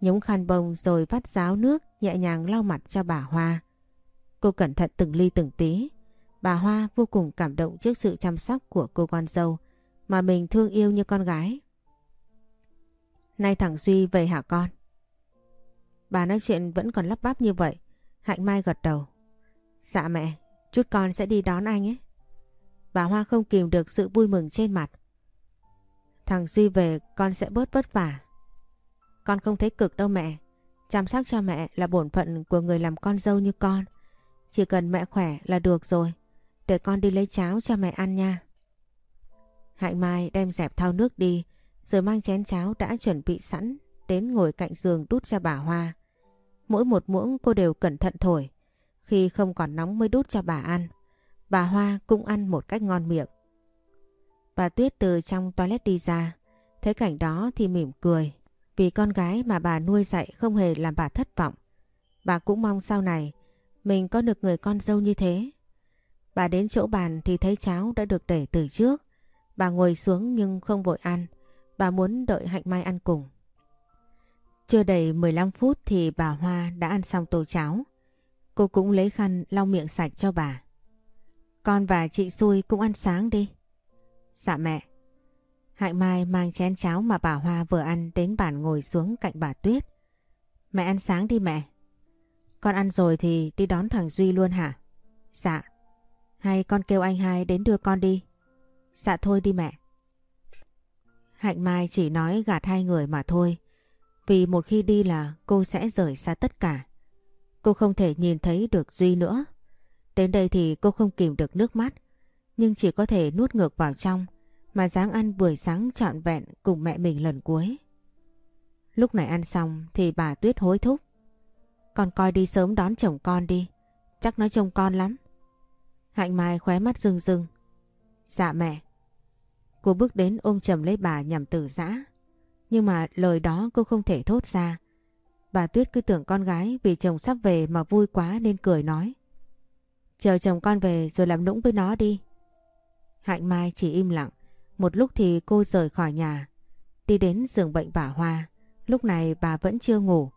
nhúng khăn bông rồi vắt ráo nước nhẹ nhàng lau mặt cho bà Hoa. Cô cẩn thận từng ly từng tí. Bà Hoa vô cùng cảm động trước sự chăm sóc của cô con dâu mà mình thương yêu như con gái. Nay thằng Duy về hả con? Bà nói chuyện vẫn còn lắp bắp như vậy. Hạnh Mai gật đầu. Dạ mẹ, chút con sẽ đi đón anh ấy. Bà Hoa không kìm được sự vui mừng trên mặt. Thằng Duy về con sẽ bớt vất vả. Con không thấy cực đâu mẹ. Chăm sóc cho mẹ là bổn phận của người làm con dâu như con. Chỉ cần mẹ khỏe là được rồi. Để con đi lấy cháo cho mẹ ăn nha. Hạnh Mai đem dẹp thao nước đi rồi mang chén cháo đã chuẩn bị sẵn, đến ngồi cạnh giường đút cho bà Hoa. Mỗi một muỗng cô đều cẩn thận thổi. Khi không còn nóng mới đút cho bà ăn. Bà Hoa cũng ăn một cách ngon miệng. Bà Tuyết từ trong toilet đi ra. Thấy cảnh đó thì mỉm cười. Vì con gái mà bà nuôi dạy không hề làm bà thất vọng. Bà cũng mong sau này, mình có được người con dâu như thế. Bà đến chỗ bàn thì thấy cháo đã được để từ trước. Bà ngồi xuống nhưng không vội ăn. Bà muốn đợi Hạnh Mai ăn cùng. Chưa đầy 15 phút thì bà Hoa đã ăn xong tô cháo. Cô cũng lấy khăn lau miệng sạch cho bà. Con và chị Xui cũng ăn sáng đi. Dạ mẹ. Hạnh Mai mang chén cháo mà bà Hoa vừa ăn đến bàn ngồi xuống cạnh bà Tuyết. Mẹ ăn sáng đi mẹ. Con ăn rồi thì đi đón thằng Duy luôn hả? Dạ. Hay con kêu anh hai đến đưa con đi? Dạ thôi đi mẹ. Hạnh Mai chỉ nói gạt hai người mà thôi. Vì một khi đi là cô sẽ rời xa tất cả. Cô không thể nhìn thấy được Duy nữa. Đến đây thì cô không kìm được nước mắt. Nhưng chỉ có thể nuốt ngược vào trong, mà dáng ăn buổi sáng trọn vẹn cùng mẹ mình lần cuối. Lúc này ăn xong thì bà Tuyết hối thúc. Con coi đi sớm đón chồng con đi. Chắc nó trông con lắm. Hạnh Mai khóe mắt rưng rưng. Dạ mẹ. Cô bước đến ôm chầm lấy bà nhằm tử giã. Nhưng mà lời đó cô không thể thốt ra. Bà Tuyết cứ tưởng con gái vì chồng sắp về mà vui quá nên cười nói. Chờ chồng con về rồi làm nũng với nó đi. Hạnh Mai chỉ im lặng. Một lúc thì cô rời khỏi nhà. Đi đến giường bệnh bà Hoa. Lúc này bà vẫn chưa ngủ.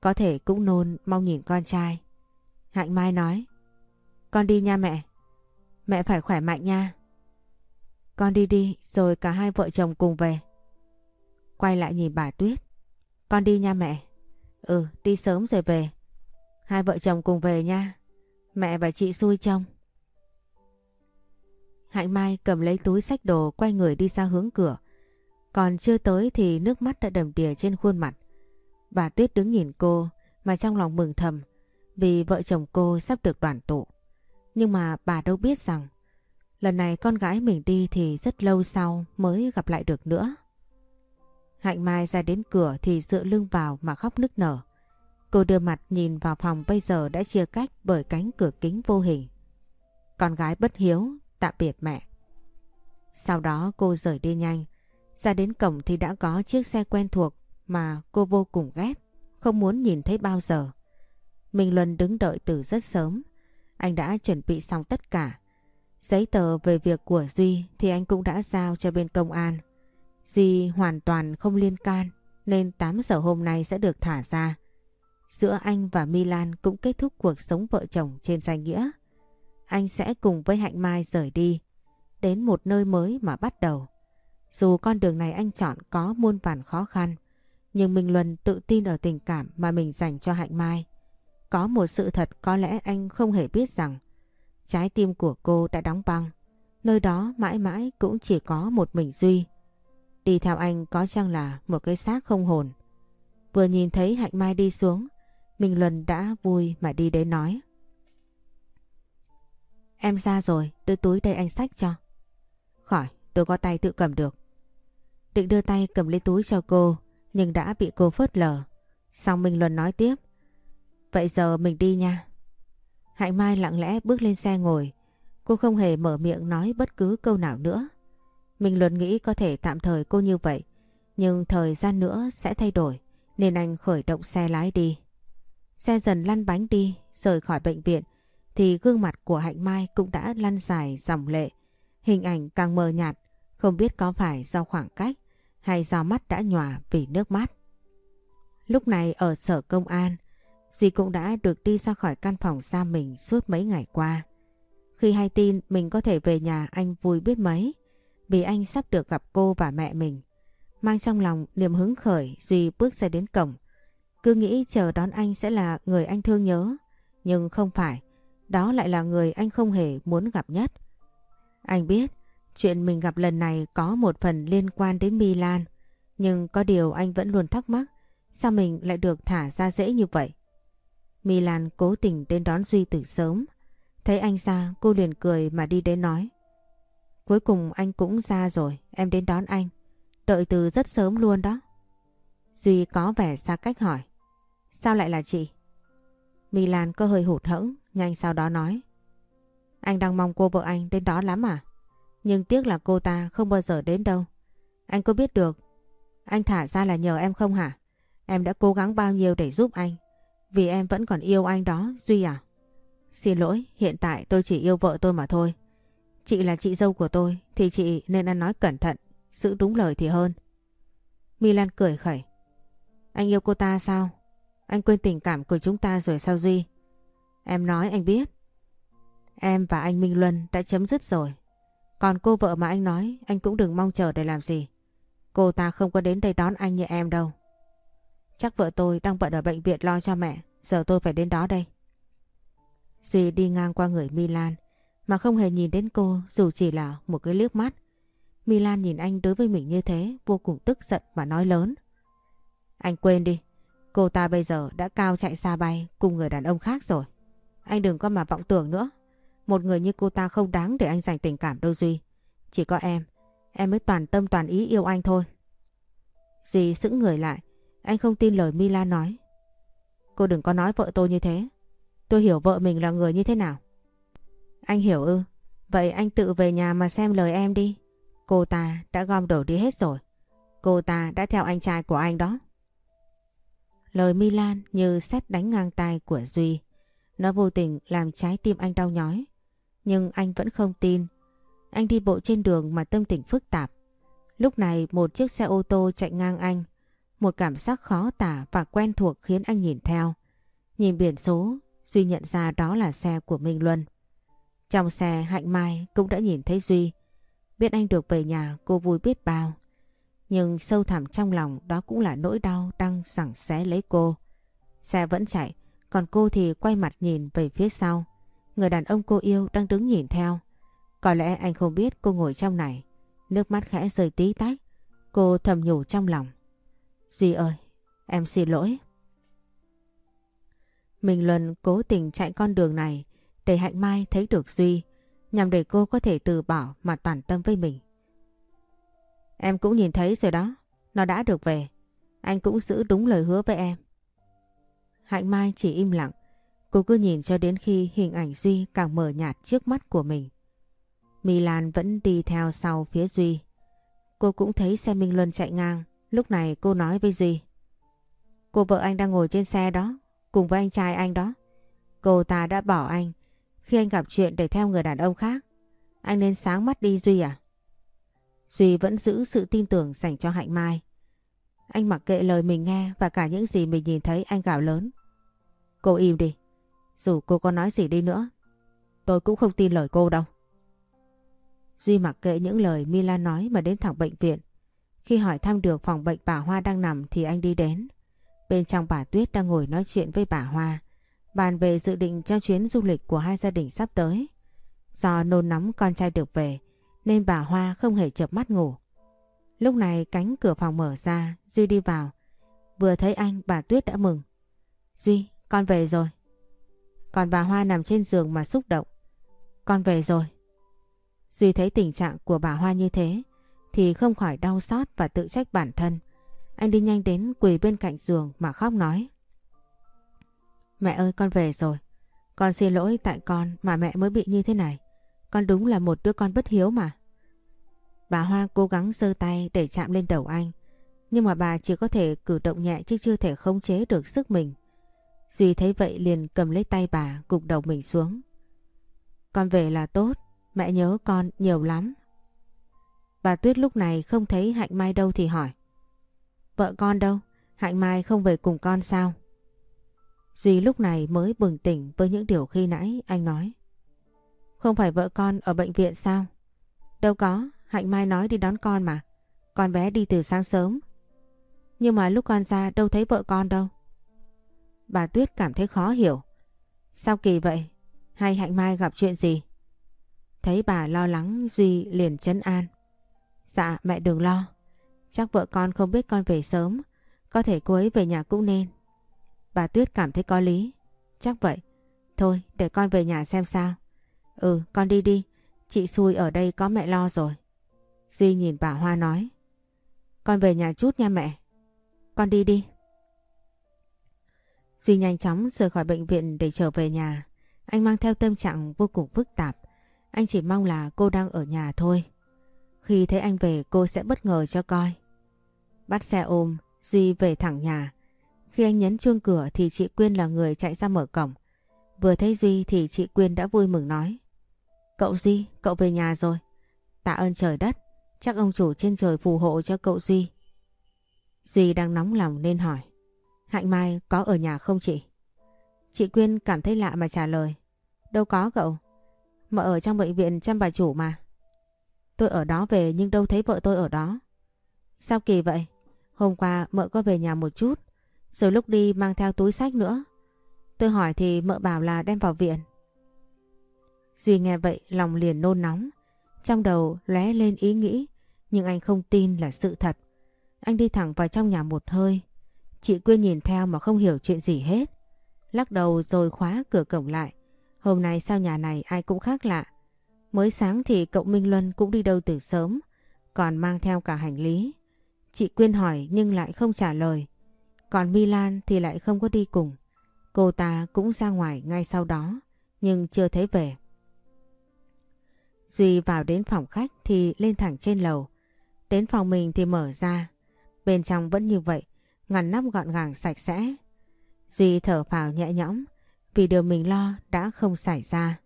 Có thể cũng nôn mong nhìn con trai. Hạnh Mai nói. Con đi nha mẹ. Mẹ phải khỏe mạnh nha. Con đi đi, rồi cả hai vợ chồng cùng về. Quay lại nhìn bà Tuyết. Con đi nha mẹ. Ừ đi sớm rồi về. Hai vợ chồng cùng về nha. Mẹ và chị xui trông. Hạnh Mai cầm lấy túi sách đồ quay người đi ra hướng cửa. Còn chưa tới thì nước mắt đã đầm đìa trên khuôn mặt. Bà Tuyết đứng nhìn cô, mà trong lòng mừng thầm, vì vợ chồng cô sắp được đoàn tụ. Nhưng mà bà đâu biết rằng Lần này con gái mình đi thì rất lâu sau mới gặp lại được nữa. Hạnh Mai ra đến cửa thì dựa lưng vào mà khóc nức nở. Cô đưa mặt nhìn vào phòng bây giờ đã chia cách bởi cánh cửa kính vô hình. Con gái bất hiếu, tạm biệt mẹ. Sau đó cô rời đi nhanh. Ra đến cổng thì đã có chiếc xe quen thuộc mà cô vô cùng ghét, không muốn nhìn thấy bao giờ. Minh Luân đứng đợi từ rất sớm. Anh đã chuẩn bị xong tất cả. Giấy tờ về việc của Duy thì anh cũng đã giao cho bên công an. Duy hoàn toàn không liên can nên 8 giờ hôm nay sẽ được thả ra. Giữa anh và Milan cũng kết thúc cuộc sống vợ chồng trên danh nghĩa. Anh sẽ cùng với Hạnh Mai rời đi, đến một nơi mới mà bắt đầu. Dù con đường này anh chọn có muôn vàn khó khăn, nhưng Minh Luân tự tin ở tình cảm mà mình dành cho Hạnh Mai. Có một sự thật có lẽ anh không hề biết rằng trái tim của cô đã đóng băng. Nơi đó mãi mãi cũng chỉ có một mình Duy. Đi theo anh có chăng là một cái xác không hồn. Vừa nhìn thấy Hạnh Mai đi xuống, Minh Luân đã vui mà đi đến nói. Em ra rồi, đưa túi đây anh sách cho. Khỏi, tôi có tay tự cầm được. Định đưa tay cầm lấy túi cho cô, nhưng đã bị cô phớt lờ. Xong Minh Luân nói tiếp. Vậy giờ mình đi nha. Hạnh Mai lặng lẽ bước lên xe ngồi. Cô không hề mở miệng nói bất cứ câu nào nữa. Mình luôn nghĩ có thể tạm thời cô như vậy. Nhưng thời gian nữa sẽ thay đổi. Nên anh khởi động xe lái đi. Xe dần lăn bánh đi, rời khỏi bệnh viện. Thì gương mặt của Hạnh Mai cũng đã lăn dài dòng lệ. Hình ảnh càng mờ nhạt. Không biết có phải do khoảng cách hay do mắt đã nhòa vì nước mắt. Lúc này ở sở công an, Duy cũng đã được đi ra khỏi căn phòng xa mình suốt mấy ngày qua. Khi hay tin mình có thể về nhà anh vui biết mấy vì anh sắp được gặp cô và mẹ mình. Mang trong lòng niềm hứng khởi Duy bước ra đến cổng. Cứ nghĩ chờ đón anh sẽ là người anh thương nhớ. Nhưng không phải, đó lại là người anh không hề muốn gặp nhất. Anh biết chuyện mình gặp lần này có một phần liên quan đến Milan. Nhưng có điều anh vẫn luôn thắc mắc sao mình lại được thả ra dễ như vậy. Milan cố tình đến đón Duy từ sớm. Thấy anh ra cô liền cười mà đi đến nói. Cuối cùng anh cũng ra rồi, em đến đón anh. Đợi từ rất sớm luôn đó. Duy có vẻ xa cách hỏi. Sao lại là chị? Milan có hơi hụt hẫng, nhanh sau đó nói. Anh đang mong cô vợ anh đến đó lắm à? Nhưng tiếc là cô ta không bao giờ đến đâu. Anh có biết được, anh thả ra là nhờ em không hả? Em đã cố gắng bao nhiêu để giúp anh. Vì em vẫn còn yêu anh đó, Duy à? Xin lỗi, hiện tại tôi chỉ yêu vợ tôi mà thôi. Chị là chị dâu của tôi thì chị nên ăn nói cẩn thận, giữ đúng lời thì hơn. Milan cười khẩy. Anh yêu cô ta sao? Anh quên tình cảm của chúng ta rồi sao Duy? Em nói anh biết. Em và anh Minh Luân đã chấm dứt rồi. Còn cô vợ mà anh nói anh cũng đừng mong chờ để làm gì. Cô ta không có đến đây đón anh như em đâu. Chắc vợ tôi đang bận ở bệnh viện lo cho mẹ. Giờ tôi phải đến đó đây. Duy đi ngang qua người Milan mà không hề nhìn đến cô dù chỉ là một cái liếc mắt. Milan nhìn anh đối với mình như thế vô cùng tức giận và nói lớn. Anh quên đi, cô ta bây giờ đã cao chạy xa bay cùng người đàn ông khác rồi. Anh đừng có mà vọng tưởng nữa. Một người như cô ta không đáng để anh dành tình cảm đâu Duy. Chỉ có em, em mới toàn tâm toàn ý yêu anh thôi. Duy sững người lại, anh không tin lời Mila nói. Cô đừng có nói vợ tôi như thế. Tôi hiểu vợ mình là người như thế nào. Anh hiểu ư? Vậy anh tự về nhà mà xem lời em đi. Cô ta đã gom đổ đi hết rồi. Cô ta đã theo anh trai của anh đó. Lời Milan như xét đánh ngang tai của Duy. Nó vô tình làm trái tim anh đau nhói. Nhưng anh vẫn không tin. Anh đi bộ trên đường mà tâm tình phức tạp. Lúc này một chiếc xe ô tô chạy ngang anh. Một cảm giác khó tả và quen thuộc khiến anh nhìn theo. Nhìn biển số, Duy nhận ra đó là xe của Minh Luân. Trong xe Hạnh Mai cũng đã nhìn thấy Duy. Biết anh được về nhà cô vui biết bao. Nhưng sâu thẳm trong lòng đó cũng là nỗi đau đang sẵn xé lấy cô. Xe vẫn chạy, còn cô thì quay mặt nhìn về phía sau. Người đàn ông cô yêu đang đứng nhìn theo. Có lẽ anh không biết cô ngồi trong này. Nước mắt khẽ rơi tí tách. Cô thầm nhủ trong lòng. Duy ơi, em xin lỗi. Mình Luân cố tình chạy con đường này để Hạnh Mai thấy được Duy. nhằm để cô có thể từ bỏ mà toàn tâm với mình. Em cũng nhìn thấy rồi đó, nó đã được về. Anh cũng giữ đúng lời hứa với em. Hạnh Mai chỉ im lặng, cô cứ nhìn cho đến khi hình ảnh Duy càng mờ nhạt trước mắt của mình. Milan vẫn đi theo sau phía Duy. Cô cũng thấy xe Minh Luân chạy ngang, lúc này cô nói với Duy. Cô vợ anh đang ngồi trên xe đó, cùng với anh trai anh đó. Cô ta đã bỏ anh khi anh gặp chuyện để theo người đàn ông khác. Anh nên sáng mắt đi Duy à? Duy vẫn giữ sự tin tưởng dành cho Hạnh Mai. Anh mặc kệ lời mình nghe và cả những gì mình nhìn thấy anh gào lớn. Cô im đi. Dù cô có nói gì đi nữa, tôi cũng không tin lời cô đâu. Duy mặc kệ những lời Mila nói mà đến thẳng bệnh viện. Khi hỏi thăm được phòng bệnh bà Hoa đang nằm thì anh đi đến. Bên trong bà Tuyết đang ngồi nói chuyện với bà Hoa. Bàn về dự định cho chuyến du lịch của hai gia đình sắp tới. Do nôn nóng con trai được về nên bà Hoa không hề chợp mắt ngủ. Lúc này cánh cửa phòng mở ra, Duy đi vào. Vừa thấy anh bà Tuyết đã mừng. Duy, con về rồi. Còn bà Hoa nằm trên giường mà xúc động. Con về rồi. Duy thấy tình trạng của bà Hoa như thế thì không khỏi đau xót và tự trách bản thân. Anh đi nhanh đến quỳ bên cạnh giường mà khóc nói. Mẹ ơi con về rồi. Con xin lỗi tại con mà mẹ mới bị như thế này. Con đúng là một đứa con bất hiếu mà. Bà Hoa cố gắng giơ tay để chạm lên đầu anh. Nhưng mà bà chỉ có thể cử động nhẹ chứ chưa thể khống chế được sức mình. Duy thấy vậy liền cầm lấy tay bà gục đầu mình xuống. Con về là tốt, mẹ nhớ con nhiều lắm. Bà Tuyết lúc này không thấy Hạnh Mai đâu thì hỏi. Vợ con đâu? Hạnh Mai không về cùng con sao? Duy lúc này mới bừng tỉnh với những điều khi nãy anh nói. Không phải vợ con ở bệnh viện sao? Đâu có, Hạnh Mai nói đi đón con mà. Con bé đi từ sáng sớm. Nhưng mà lúc con ra đâu thấy vợ con đâu. Bà Tuyết cảm thấy khó hiểu. Sao kỳ vậy? Hay Hạnh Mai gặp chuyện gì? Thấy bà lo lắng Duy liền chấn an. Dạ mẹ đừng lo. Chắc vợ con không biết con về sớm. Có thể cô ấy về nhà cũng nên. Bà Tuyết cảm thấy có lý. Chắc vậy. Thôi, để con về nhà xem sao. Ừ con đi đi. Chị xui ở đây có mẹ lo rồi. Duy nhìn bà Hoa nói. Con về nhà chút nha mẹ. Con đi đi. Duy nhanh chóng rời khỏi bệnh viện để trở về nhà. Anh mang theo tâm trạng vô cùng phức tạp. Anh chỉ mong là cô đang ở nhà thôi. Khi thấy anh về cô sẽ bất ngờ cho coi. Bắt xe ôm, Duy về thẳng nhà. Khi anh nhấn chuông cửa thì chị Quyên là người chạy ra mở cổng. Vừa thấy Duy thì chị Quyên đã vui mừng nói. Cậu Duy, cậu về nhà rồi. Tạ ơn trời đất, chắc ông chủ trên trời phù hộ cho cậu Duy. Duy đang nóng lòng nên hỏi. Hạnh Mai có ở nhà không chị? Chị Quyên cảm thấy lạ mà trả lời. Đâu có cậu. mà ở trong bệnh viện chăm bà chủ mà. Tôi ở đó về nhưng đâu thấy vợ tôi ở đó. Sao kỳ vậy? Hôm qua mợ có về nhà một chút. Rồi lúc đi mang theo túi sách nữa. Tôi hỏi thì mợ bảo là đem vào viện. Duy nghe vậy, lòng liền nôn nóng. Trong đầu lóe lên ý nghĩ. Nhưng anh không tin là sự thật. Anh đi thẳng vào trong nhà một hơi. Chị Quyên nhìn theo mà không hiểu chuyện gì hết. Lắc đầu rồi khóa cửa cổng lại. Hôm nay sao nhà này ai cũng khác lạ. Mới sáng thì cậu Minh Luân cũng đi đâu từ sớm. Còn mang theo cả hành lý. Chị Quyên hỏi nhưng lại không trả lời. Còn Milan thì lại không có đi cùng. Cô ta cũng ra ngoài ngay sau đó. Nhưng chưa thấy về. Duy vào đến phòng khách thì lên thẳng trên lầu. Đến phòng mình thì mở ra. Bên trong vẫn như vậy, ngăn nắp gọn gàng sạch sẽ. Duy thở phào nhẹ nhõm vì điều mình lo đã không xảy ra.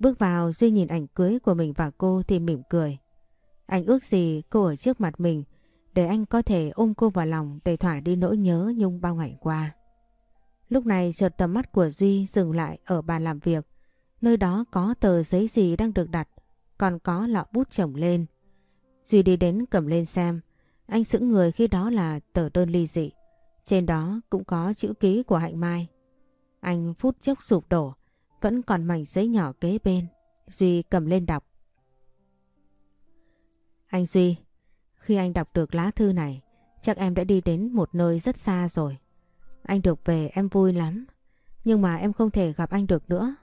Bước vào Duy nhìn ảnh cưới của mình và cô thì mỉm cười. Anh ước gì cô ở trước mặt mình để anh có thể ôm cô vào lòng để thỏa đi nỗi nhớ nhung bao ngày qua. Lúc này chợt tầm mắt của Duy dừng lại ở bàn làm việc. Nơi đó có tờ giấy gì đang được đặt, còn có lọ bút chồng lên. Duy đi đến cầm lên xem. Anh sững người khi đó là tờ đơn ly dị. Trên đó cũng có chữ ký của Hạnh Mai. Anh phút chốc sụp đổ, vẫn còn mảnh giấy nhỏ kế bên. Duy cầm lên đọc. Anh Duy, khi anh đọc được lá thư này, chắc em đã đi đến một nơi rất xa rồi. Anh được về em vui lắm, nhưng mà em không thể gặp anh được nữa.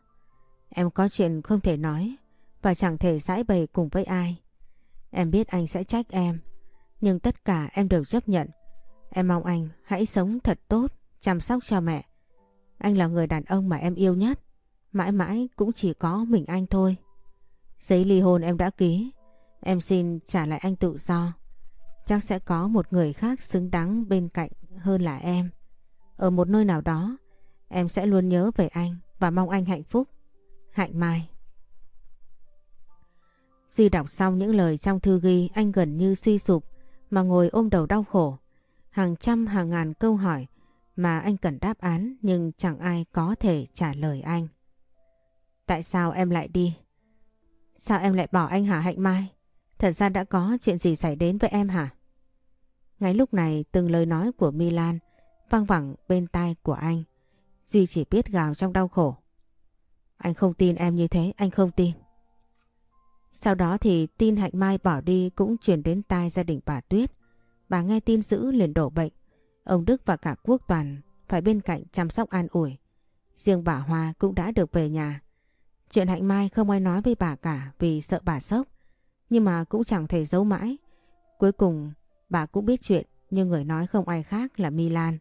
Em có chuyện không thể nói, và chẳng thể giải bày cùng với ai. Em biết anh sẽ trách em, nhưng tất cả em đều chấp nhận. Em mong anh hãy sống thật tốt, chăm sóc cho mẹ. Anh là người đàn ông mà em yêu nhất, mãi mãi cũng chỉ có mình anh thôi. Giấy ly hôn em đã ký, em xin trả lại anh tự do. Chắc sẽ có một người khác xứng đáng bên cạnh hơn là em. Ở một nơi nào đó, em sẽ luôn nhớ về anh và mong anh hạnh phúc. Hạnh Mai Duy đọc xong những lời trong thư ghi anh gần như suy sụp mà ngồi ôm đầu đau khổ. Hàng trăm hàng ngàn câu hỏi mà anh cần đáp án nhưng chẳng ai có thể trả lời anh. Tại sao em lại đi? Sao em lại bỏ anh hả Hạnh Mai? Thật ra đã có chuyện gì xảy đến với em hả? Ngay lúc này từng lời nói của Milan văng vẳng bên tai của anh. Duy chỉ biết gào trong đau khổ. Anh không tin em như thế, anh không tin. Sau đó thì tin Hạnh Mai bỏ đi cũng chuyển đến tai gia đình bà Tuyết. Bà nghe tin dữ liền đổ bệnh. Ông Đức và cả Quốc Toàn phải bên cạnh chăm sóc an ủi. Riêng bà Hoa cũng đã được về nhà. Chuyện Hạnh Mai không ai nói với bà cả vì sợ bà sốc. Nhưng mà cũng chẳng thể giấu mãi. Cuối cùng, bà cũng biết chuyện, nhưng người nói không ai khác là Milan.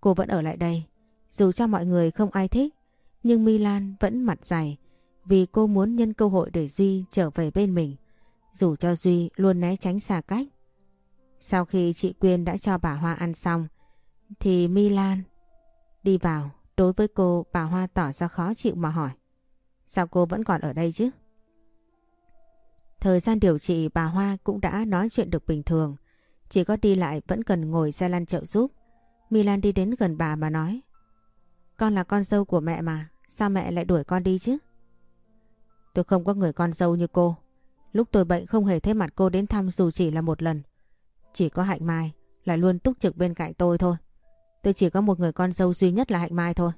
Cô vẫn ở lại đây. Dù cho mọi người không ai thích, nhưng Milan vẫn mặt dày vì cô muốn nhân cơ hội để Duy trở về bên mình. Dù cho Duy luôn né tránh xa cách. Sau khi chị Quyên đã cho bà Hoa ăn xong, thì Milan đi vào. Đối với cô bà Hoa tỏ ra khó chịu mà hỏi. Sao cô vẫn còn ở đây chứ? Thời gian điều trị, bà Hoa cũng đã nói chuyện được bình thường. Chỉ có đi lại vẫn cần ngồi xe lăn trợ giúp. Milan đi đến gần bà mà nói. Con là con dâu của mẹ mà. Sao mẹ lại đuổi con đi chứ? Tôi không có người con dâu như cô. Lúc tôi bệnh không hề thấy mặt cô đến thăm dù chỉ là một lần. Chỉ có Hạnh Mai là luôn túc trực bên cạnh tôi thôi. Tôi chỉ có một người con dâu duy nhất là Hạnh Mai thôi.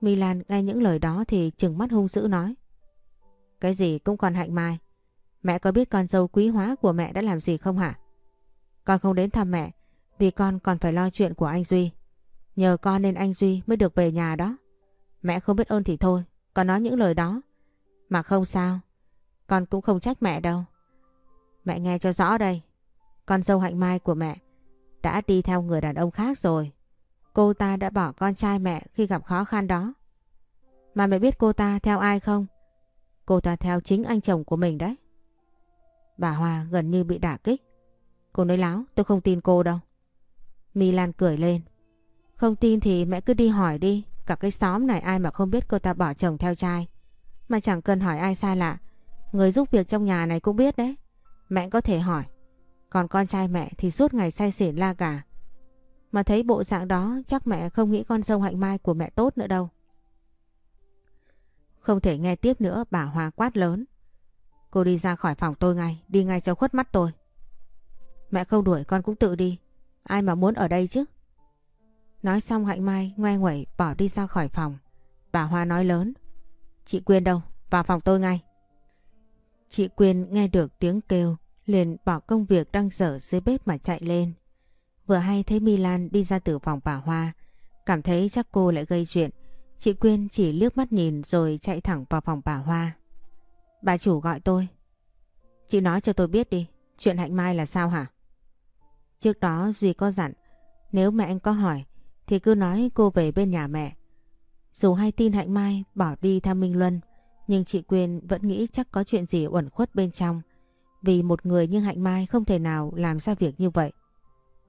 Milan nghe những lời đó thì trừng mắt hung dữ nói. Cái gì cũng còn Hạnh Mai. Mẹ có biết con dâu quý hóa của mẹ đã làm gì không hả? Con không đến thăm mẹ vì con còn phải lo chuyện của anh Duy. Nhờ con nên anh Duy mới được về nhà đó. Mẹ không biết ơn thì thôi, con nói những lời đó. Mà không sao, con cũng không trách mẹ đâu. Mẹ nghe cho rõ đây, con dâu hạnh mai của mẹ đã đi theo người đàn ông khác rồi. Cô ta đã bỏ con trai mẹ khi gặp khó khăn đó. Mà mẹ biết cô ta theo ai không? Cô ta theo chính anh chồng của mình đấy. Bà Hoa gần như bị đả kích. Cô nói láo, tôi không tin cô đâu. Milan cười lên. Không tin thì mẹ cứ đi hỏi đi. Cả cái xóm này ai mà không biết cô ta bỏ chồng theo trai. Mà chẳng cần hỏi ai xa lạ. Người giúp việc trong nhà này cũng biết đấy. Mẹ có thể hỏi. Còn con trai mẹ thì suốt ngày say xỉn la cả. Mà thấy bộ dạng đó chắc mẹ không nghĩ con dâu hạnh mai của mẹ tốt nữa đâu. Không thể nghe tiếp nữa bà hòa quát lớn. Cô đi ra khỏi phòng tôi ngay, đi ngay cho khuất mắt tôi. Mẹ không đuổi con cũng tự đi. Ai mà muốn ở đây chứ? Nói xong Hạnh Mai ngoe nguẩy bỏ đi ra khỏi phòng. Bà Hoa nói lớn. Chị Quyên đâu? Vào phòng tôi ngay. Chị Quyên nghe được tiếng kêu liền bỏ công việc đang dở dưới bếp mà chạy lên. Vừa hay thấy Milan đi ra từ phòng bà Hoa. Cảm thấy chắc cô lại gây chuyện. Chị Quyên chỉ liếc mắt nhìn rồi chạy thẳng vào phòng bà Hoa. Bà chủ gọi tôi. Chị nói cho tôi biết đi. Chuyện Hạnh Mai là sao hả? Trước đó Duy có dặn. Nếu mẹ anh có hỏi thì cứ nói cô về bên nhà mẹ. Dù hay tin Hạnh Mai bỏ đi theo Minh Luân, nhưng chị Quyên vẫn nghĩ chắc có chuyện gì uẩn khuất bên trong. Vì một người như Hạnh Mai không thể nào làm ra việc như vậy.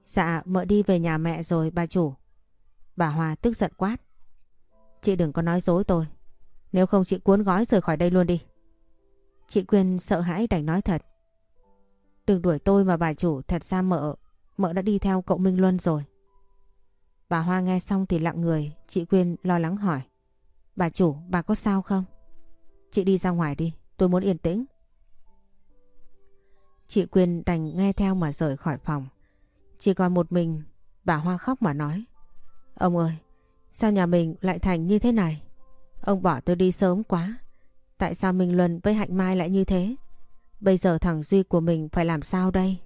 Dạ, mợ đi về nhà mẹ rồi bà chủ. Bà Hòa tức giận quát. Chị đừng có nói dối tôi. Nếu không chị cuốn gói rời khỏi đây luôn đi. Chị Quyên sợ hãi đành nói thật. Đừng đuổi tôi mà bà chủ, thật ra mợ, mợ đã đi theo cậu Minh Luân rồi. Bà Hoa nghe xong thì lặng người, chị Quyên lo lắng hỏi. Bà chủ, bà có sao không? Chị đi ra ngoài đi, tôi muốn yên tĩnh. Chị Quyên đành nghe theo mà rời khỏi phòng. Chỉ còn một mình, bà Hoa khóc mà nói. Ông ơi, sao nhà mình lại thành như thế này? Ông bỏ tôi đi sớm quá. Tại sao Minh Luân với Hạnh Mai lại như thế? Bây giờ thằng Duy của mình phải làm sao đây?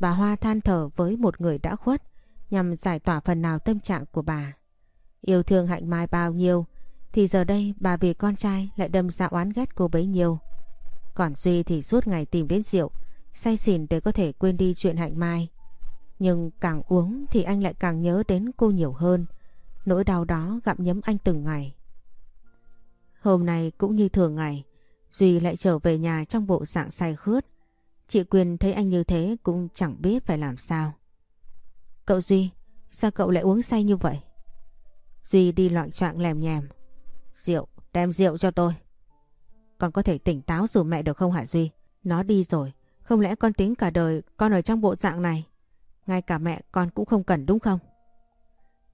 Bà Hoa than thở với một người đã khuất nhằm giải tỏa phần nào tâm trạng của bà. Yêu thương Hạnh Mai bao nhiêu thì giờ đây bà vì con trai lại đâm ra oán ghét cô bấy nhiêu. Còn Duy thì suốt ngày tìm đến rượu, say xỉn để có thể quên đi chuyện hạnh mai. Nhưng càng uống thì anh lại càng nhớ đến cô nhiều hơn. Nỗi đau đó gặm nhấm anh từng ngày. Hôm nay cũng như thường ngày, Duy lại trở về nhà trong bộ dạng say khướt. Chị Quyền thấy anh như thế cũng chẳng biết phải làm sao. Cậu Duy, sao cậu lại uống say như vậy? Duy đi loạn trạng lèm nhèm. Rượu, đem rượu cho tôi. Con có thể tỉnh táo dù mẹ được không hả Duy? Nó đi rồi, không lẽ con tính cả đời con ở trong bộ dạng này? Ngay cả mẹ con cũng không cần đúng không?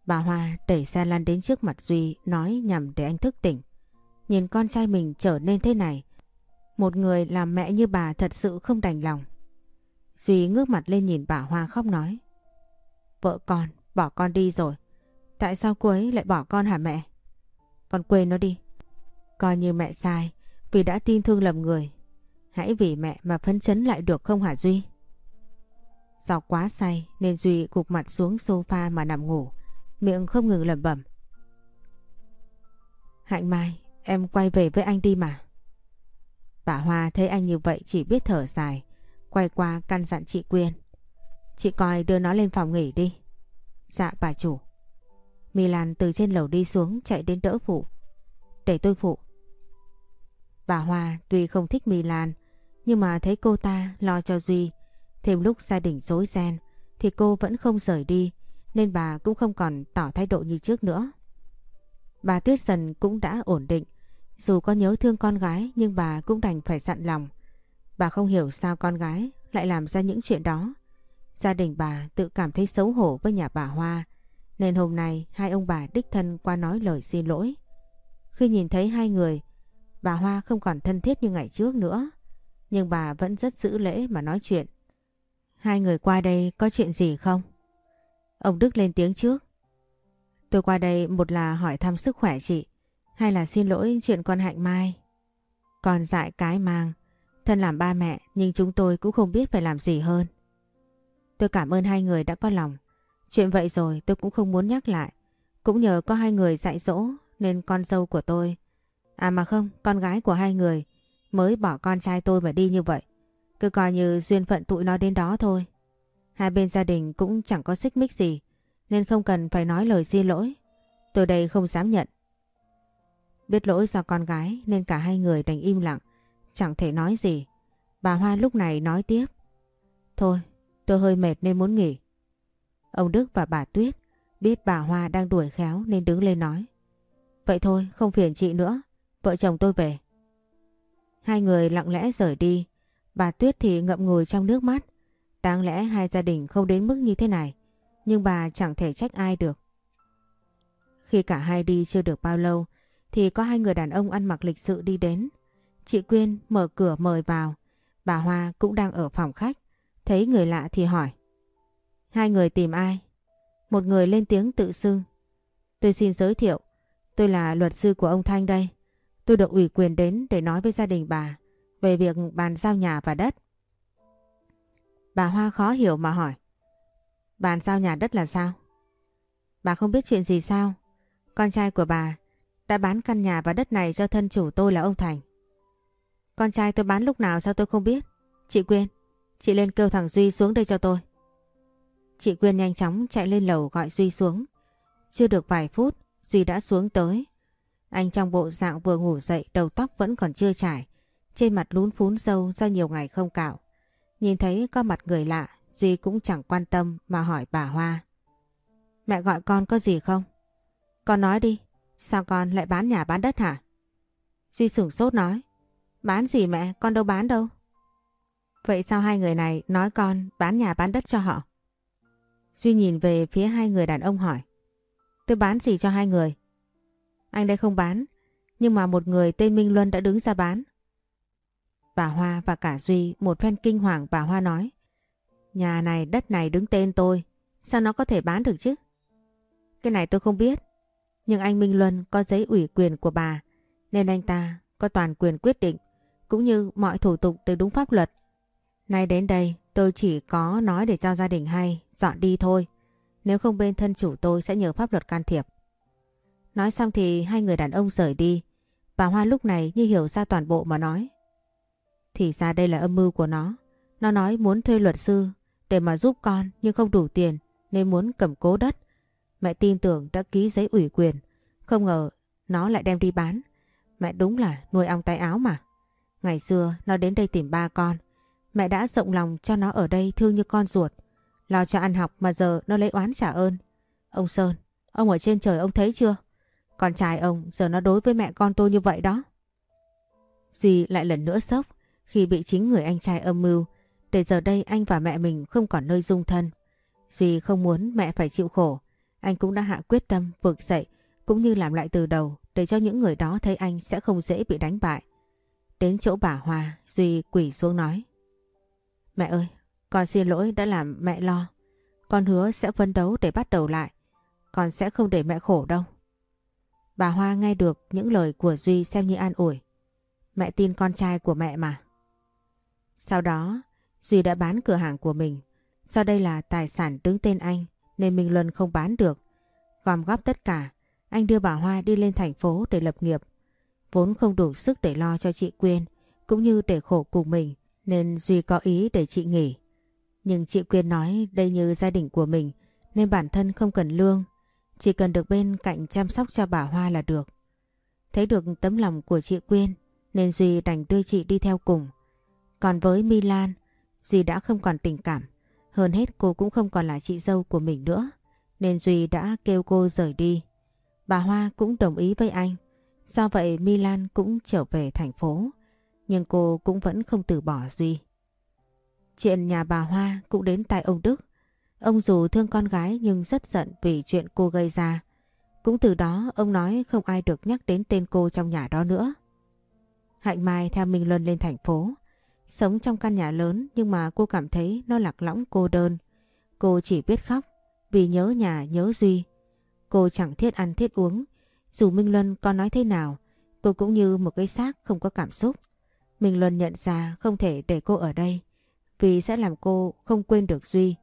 Bà Hoa đẩy xe lăn đến trước mặt Duy nói nhằm để anh thức tỉnh. Nhìn con trai mình trở nên thế này, một người làm mẹ như bà thật sự không đành lòng. Duy ngước mặt lên nhìn bà Hoa khóc nói. Vợ con, bỏ con đi rồi. Tại sao cô ấy lại bỏ con hả mẹ? Con quên nó đi. Coi như mẹ sai vì đã tin thương lầm người. Hãy vì mẹ mà phấn chấn lại được không hả Duy? Do quá say nên Duy gục mặt xuống sofa mà nằm ngủ. Miệng không ngừng lẩm bẩm. Hạnh Mai, em quay về với anh đi mà. Bà Hoa thấy anh như vậy chỉ biết thở dài. Quay qua căn dặn chị Quyên. Chị coi đưa nó lên phòng nghỉ đi. Dạ bà chủ. Milan từ trên lầu đi xuống chạy đến đỡ phụ. Để tôi phụ. Bà Hoa tuy không thích Milan nhưng mà thấy cô ta lo cho Duy thêm lúc gia đình rối ren thì cô vẫn không rời đi nên bà cũng không còn tỏ thái độ như trước nữa. Bà Tuyết dần cũng đã ổn định dù có nhớ thương con gái nhưng bà cũng đành phải dặn lòng. Bà không hiểu sao con gái lại làm ra những chuyện đó. Gia đình bà tự cảm thấy xấu hổ với nhà bà Hoa nên hôm nay hai ông bà đích thân qua nói lời xin lỗi. Khi nhìn thấy hai người, bà Hoa không còn thân thiết như ngày trước nữa. Nhưng bà vẫn rất giữ lễ mà nói chuyện. Hai người qua đây có chuyện gì không? Ông Đức lên tiếng trước. Tôi qua đây một là hỏi thăm sức khỏe chị, hay là xin lỗi chuyện con Hạnh Mai. Còn dại cái mang, thân làm ba mẹ nhưng chúng tôi cũng không biết phải làm gì hơn. Tôi cảm ơn hai người đã có lòng. Chuyện vậy rồi tôi cũng không muốn nhắc lại. Cũng nhờ có hai người dạy dỗ nên con dâu của tôi. À mà không, con gái của hai người mới bỏ con trai tôi mà đi như vậy. Cứ coi như duyên phận tụi nó đến đó thôi. Hai bên gia đình cũng chẳng có xích mích gì nên không cần phải nói lời xin lỗi. Tôi đây không dám nhận. Biết lỗi do con gái nên cả hai người đành im lặng, chẳng thể nói gì. Bà Hoa lúc này nói tiếp. Thôi, tôi hơi mệt nên muốn nghỉ. Ông Đức và bà Tuyết biết bà Hoa đang đuổi khéo nên đứng lên nói. Vậy thôi, không phiền chị nữa, vợ chồng tôi về. Hai người lặng lẽ rời đi, bà Tuyết thì ngậm ngùi trong nước mắt. Đáng lẽ hai gia đình không đến mức như thế này, nhưng bà chẳng thể trách ai được. Khi cả hai đi chưa được bao lâu, thì có hai người đàn ông ăn mặc lịch sự đi đến. Chị Quyên mở cửa mời vào, bà Hoa cũng đang ở phòng khách, thấy người lạ thì hỏi. Hai người tìm ai? Một người lên tiếng tự xưng. Tôi xin giới thiệu, tôi là luật sư của ông Thanh đây. Tôi được ủy quyền đến để nói với gia đình bà về việc bàn giao nhà và đất. Bà Hoa khó hiểu mà hỏi. Bàn giao nhà đất là sao? Bà không biết chuyện gì sao? Con trai của bà đã bán căn nhà và đất này cho thân chủ tôi là ông Thành. Con trai tôi bán lúc nào sao tôi không biết? Chị Quyên, chị lên kêu thằng Duy xuống đây cho tôi. Chị Quyên nhanh chóng chạy lên lầu gọi Duy xuống. Chưa được vài phút, Duy đã xuống tới. Anh trong bộ dạng vừa ngủ dậy, đầu tóc vẫn còn chưa trải. Trên mặt lún phún sâu do nhiều ngày không cạo. Nhìn thấy có mặt người lạ, Duy cũng chẳng quan tâm mà hỏi bà Hoa. Mẹ gọi con có gì không? Con nói đi, sao con lại bán nhà bán đất hả? Duy sửng sốt nói. Bán gì mẹ, con đâu bán đâu. Vậy sao hai người này nói con bán nhà bán đất cho họ? Duy nhìn về phía hai người đàn ông hỏi. Tôi bán gì cho hai người? Anh đây không bán, nhưng mà một người tên Minh Luân đã đứng ra bán. Bà Hoa và cả Duy một phen kinh hoàng bà Hoa nói. Nhà này, đất này đứng tên tôi, sao nó có thể bán được chứ? Cái này tôi không biết, nhưng anh Minh Luân có giấy ủy quyền của bà, nên anh ta có toàn quyền quyết định, cũng như mọi thủ tục đều đúng pháp luật. Nay đến đây tôi chỉ có nói để cho gia đình hay, dọn đi thôi. Nếu không bên thân chủ tôi sẽ nhờ pháp luật can thiệp. Nói xong thì hai người đàn ông rời đi. Bà Hoa lúc này như hiểu ra toàn bộ mà nói. Thì ra đây là âm mưu của nó. Nó nói muốn thuê luật sư để mà giúp con nhưng không đủ tiền nên muốn cầm cố đất. Mẹ tin tưởng đã ký giấy ủy quyền. Không ngờ nó lại đem đi bán. Mẹ đúng là nuôi ong tay áo mà. Ngày xưa nó đến đây tìm ba con. Mẹ đã rộng lòng cho nó ở đây thương như con ruột. Lo cho ăn học mà giờ nó lấy oán trả ơn. Ông Sơn, ông ở trên trời ông thấy chưa? Con trai ông giờ nó đối với mẹ con tôi như vậy đó. Duy lại lần nữa sốc khi bị chính người anh trai âm mưu để giờ đây anh và mẹ mình không còn nơi dung thân. Duy không muốn mẹ phải chịu khổ. Anh cũng đã hạ quyết tâm vực dậy cũng như làm lại từ đầu để cho những người đó thấy anh sẽ không dễ bị đánh bại. Đến chỗ bà Hoa, Duy quỷ xuống nói. Mẹ ơi, con xin lỗi đã làm mẹ lo. Con hứa sẽ phấn đấu để bắt đầu lại. Con sẽ không để mẹ khổ đâu. Bà Hoa nghe được những lời của Duy xem như an ủi. Mẹ tin con trai của mẹ mà. Sau đó, Duy đã bán cửa hàng của mình. Do đây là tài sản đứng tên anh nên Minh Luân không bán được. Gom góp tất cả, anh đưa bà Hoa đi lên thành phố để lập nghiệp. Vốn không đủ sức để lo cho chị Quyên cũng như để khổ cùng mình nên Duy có ý để chị nghỉ. Nhưng chị Quyên nói đây như gia đình của mình nên bản thân không cần lương. Chỉ cần được bên cạnh chăm sóc cho bà Hoa là được. Thấy được tấm lòng của chị Quyên nên Duy đành đưa chị đi theo cùng. Còn với Milan, Duy đã không còn tình cảm. Hơn hết cô cũng không còn là chị dâu của mình nữa. Nên Duy đã kêu cô rời đi. Bà Hoa cũng đồng ý với anh. Do vậy Milan cũng trở về thành phố. Nhưng cô cũng vẫn không từ bỏ Duy. Chuyện nhà bà Hoa cũng đến tai ông Đức. Ông dù thương con gái nhưng rất giận vì chuyện cô gây ra. Cũng từ đó ông nói không ai được nhắc đến tên cô trong nhà đó nữa. Hạnh Mai theo Minh Luân lên thành phố. Sống trong căn nhà lớn nhưng mà cô cảm thấy nó lạc lõng cô đơn. Cô chỉ biết khóc vì nhớ nhà nhớ Duy. Cô chẳng thiết ăn thiết uống. Dù Minh Luân có nói thế nào, cô cũng như một cái xác không có cảm xúc. Minh Luân nhận ra không thể để cô ở đây vì sẽ làm cô không quên được Duy.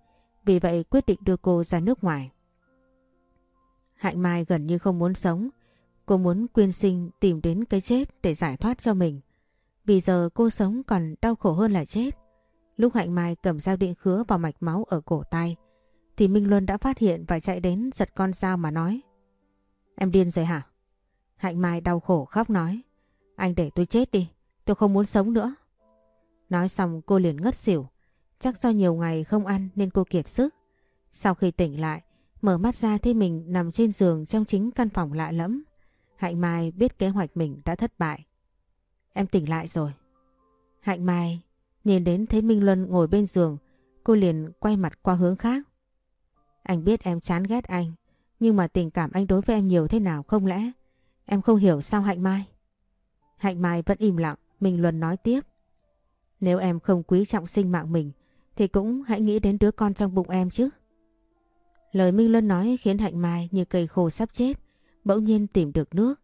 Vì vậy quyết định đưa cô ra nước ngoài. Hạnh Mai gần như không muốn sống. Cô muốn quyên sinh tìm đến cái chết để giải thoát cho mình. Vì giờ cô sống còn đau khổ hơn là chết. Lúc Hạnh Mai cầm dao điện khứa vào mạch máu ở cổ tay thì Minh Luân đã phát hiện và chạy đến giật con dao mà nói. Em điên rồi hả? Hạnh Mai đau khổ khóc nói. Anh để tôi chết đi, tôi không muốn sống nữa. Nói xong cô liền ngất xỉu. Chắc do nhiều ngày không ăn nên cô kiệt sức. Sau khi tỉnh lại, mở mắt ra thấy mình nằm trên giường trong chính căn phòng lạ lẫm. Hạnh Mai biết kế hoạch mình đã thất bại. Em tỉnh lại rồi. Hạnh Mai nhìn đến thấy Minh Luân ngồi bên giường, cô liền quay mặt qua hướng khác. Anh biết em chán ghét anh, nhưng mà tình cảm anh đối với em nhiều thế nào không lẽ? Em không hiểu sao Hạnh Mai? Hạnh Mai vẫn im lặng, Minh Luân nói tiếp. Nếu em không quý trọng sinh mạng mình, thì cũng hãy nghĩ đến đứa con trong bụng em chứ. Lời Minh Luân nói khiến Hạnh Mai như cây khô sắp chết, bỗng nhiên tìm được nước.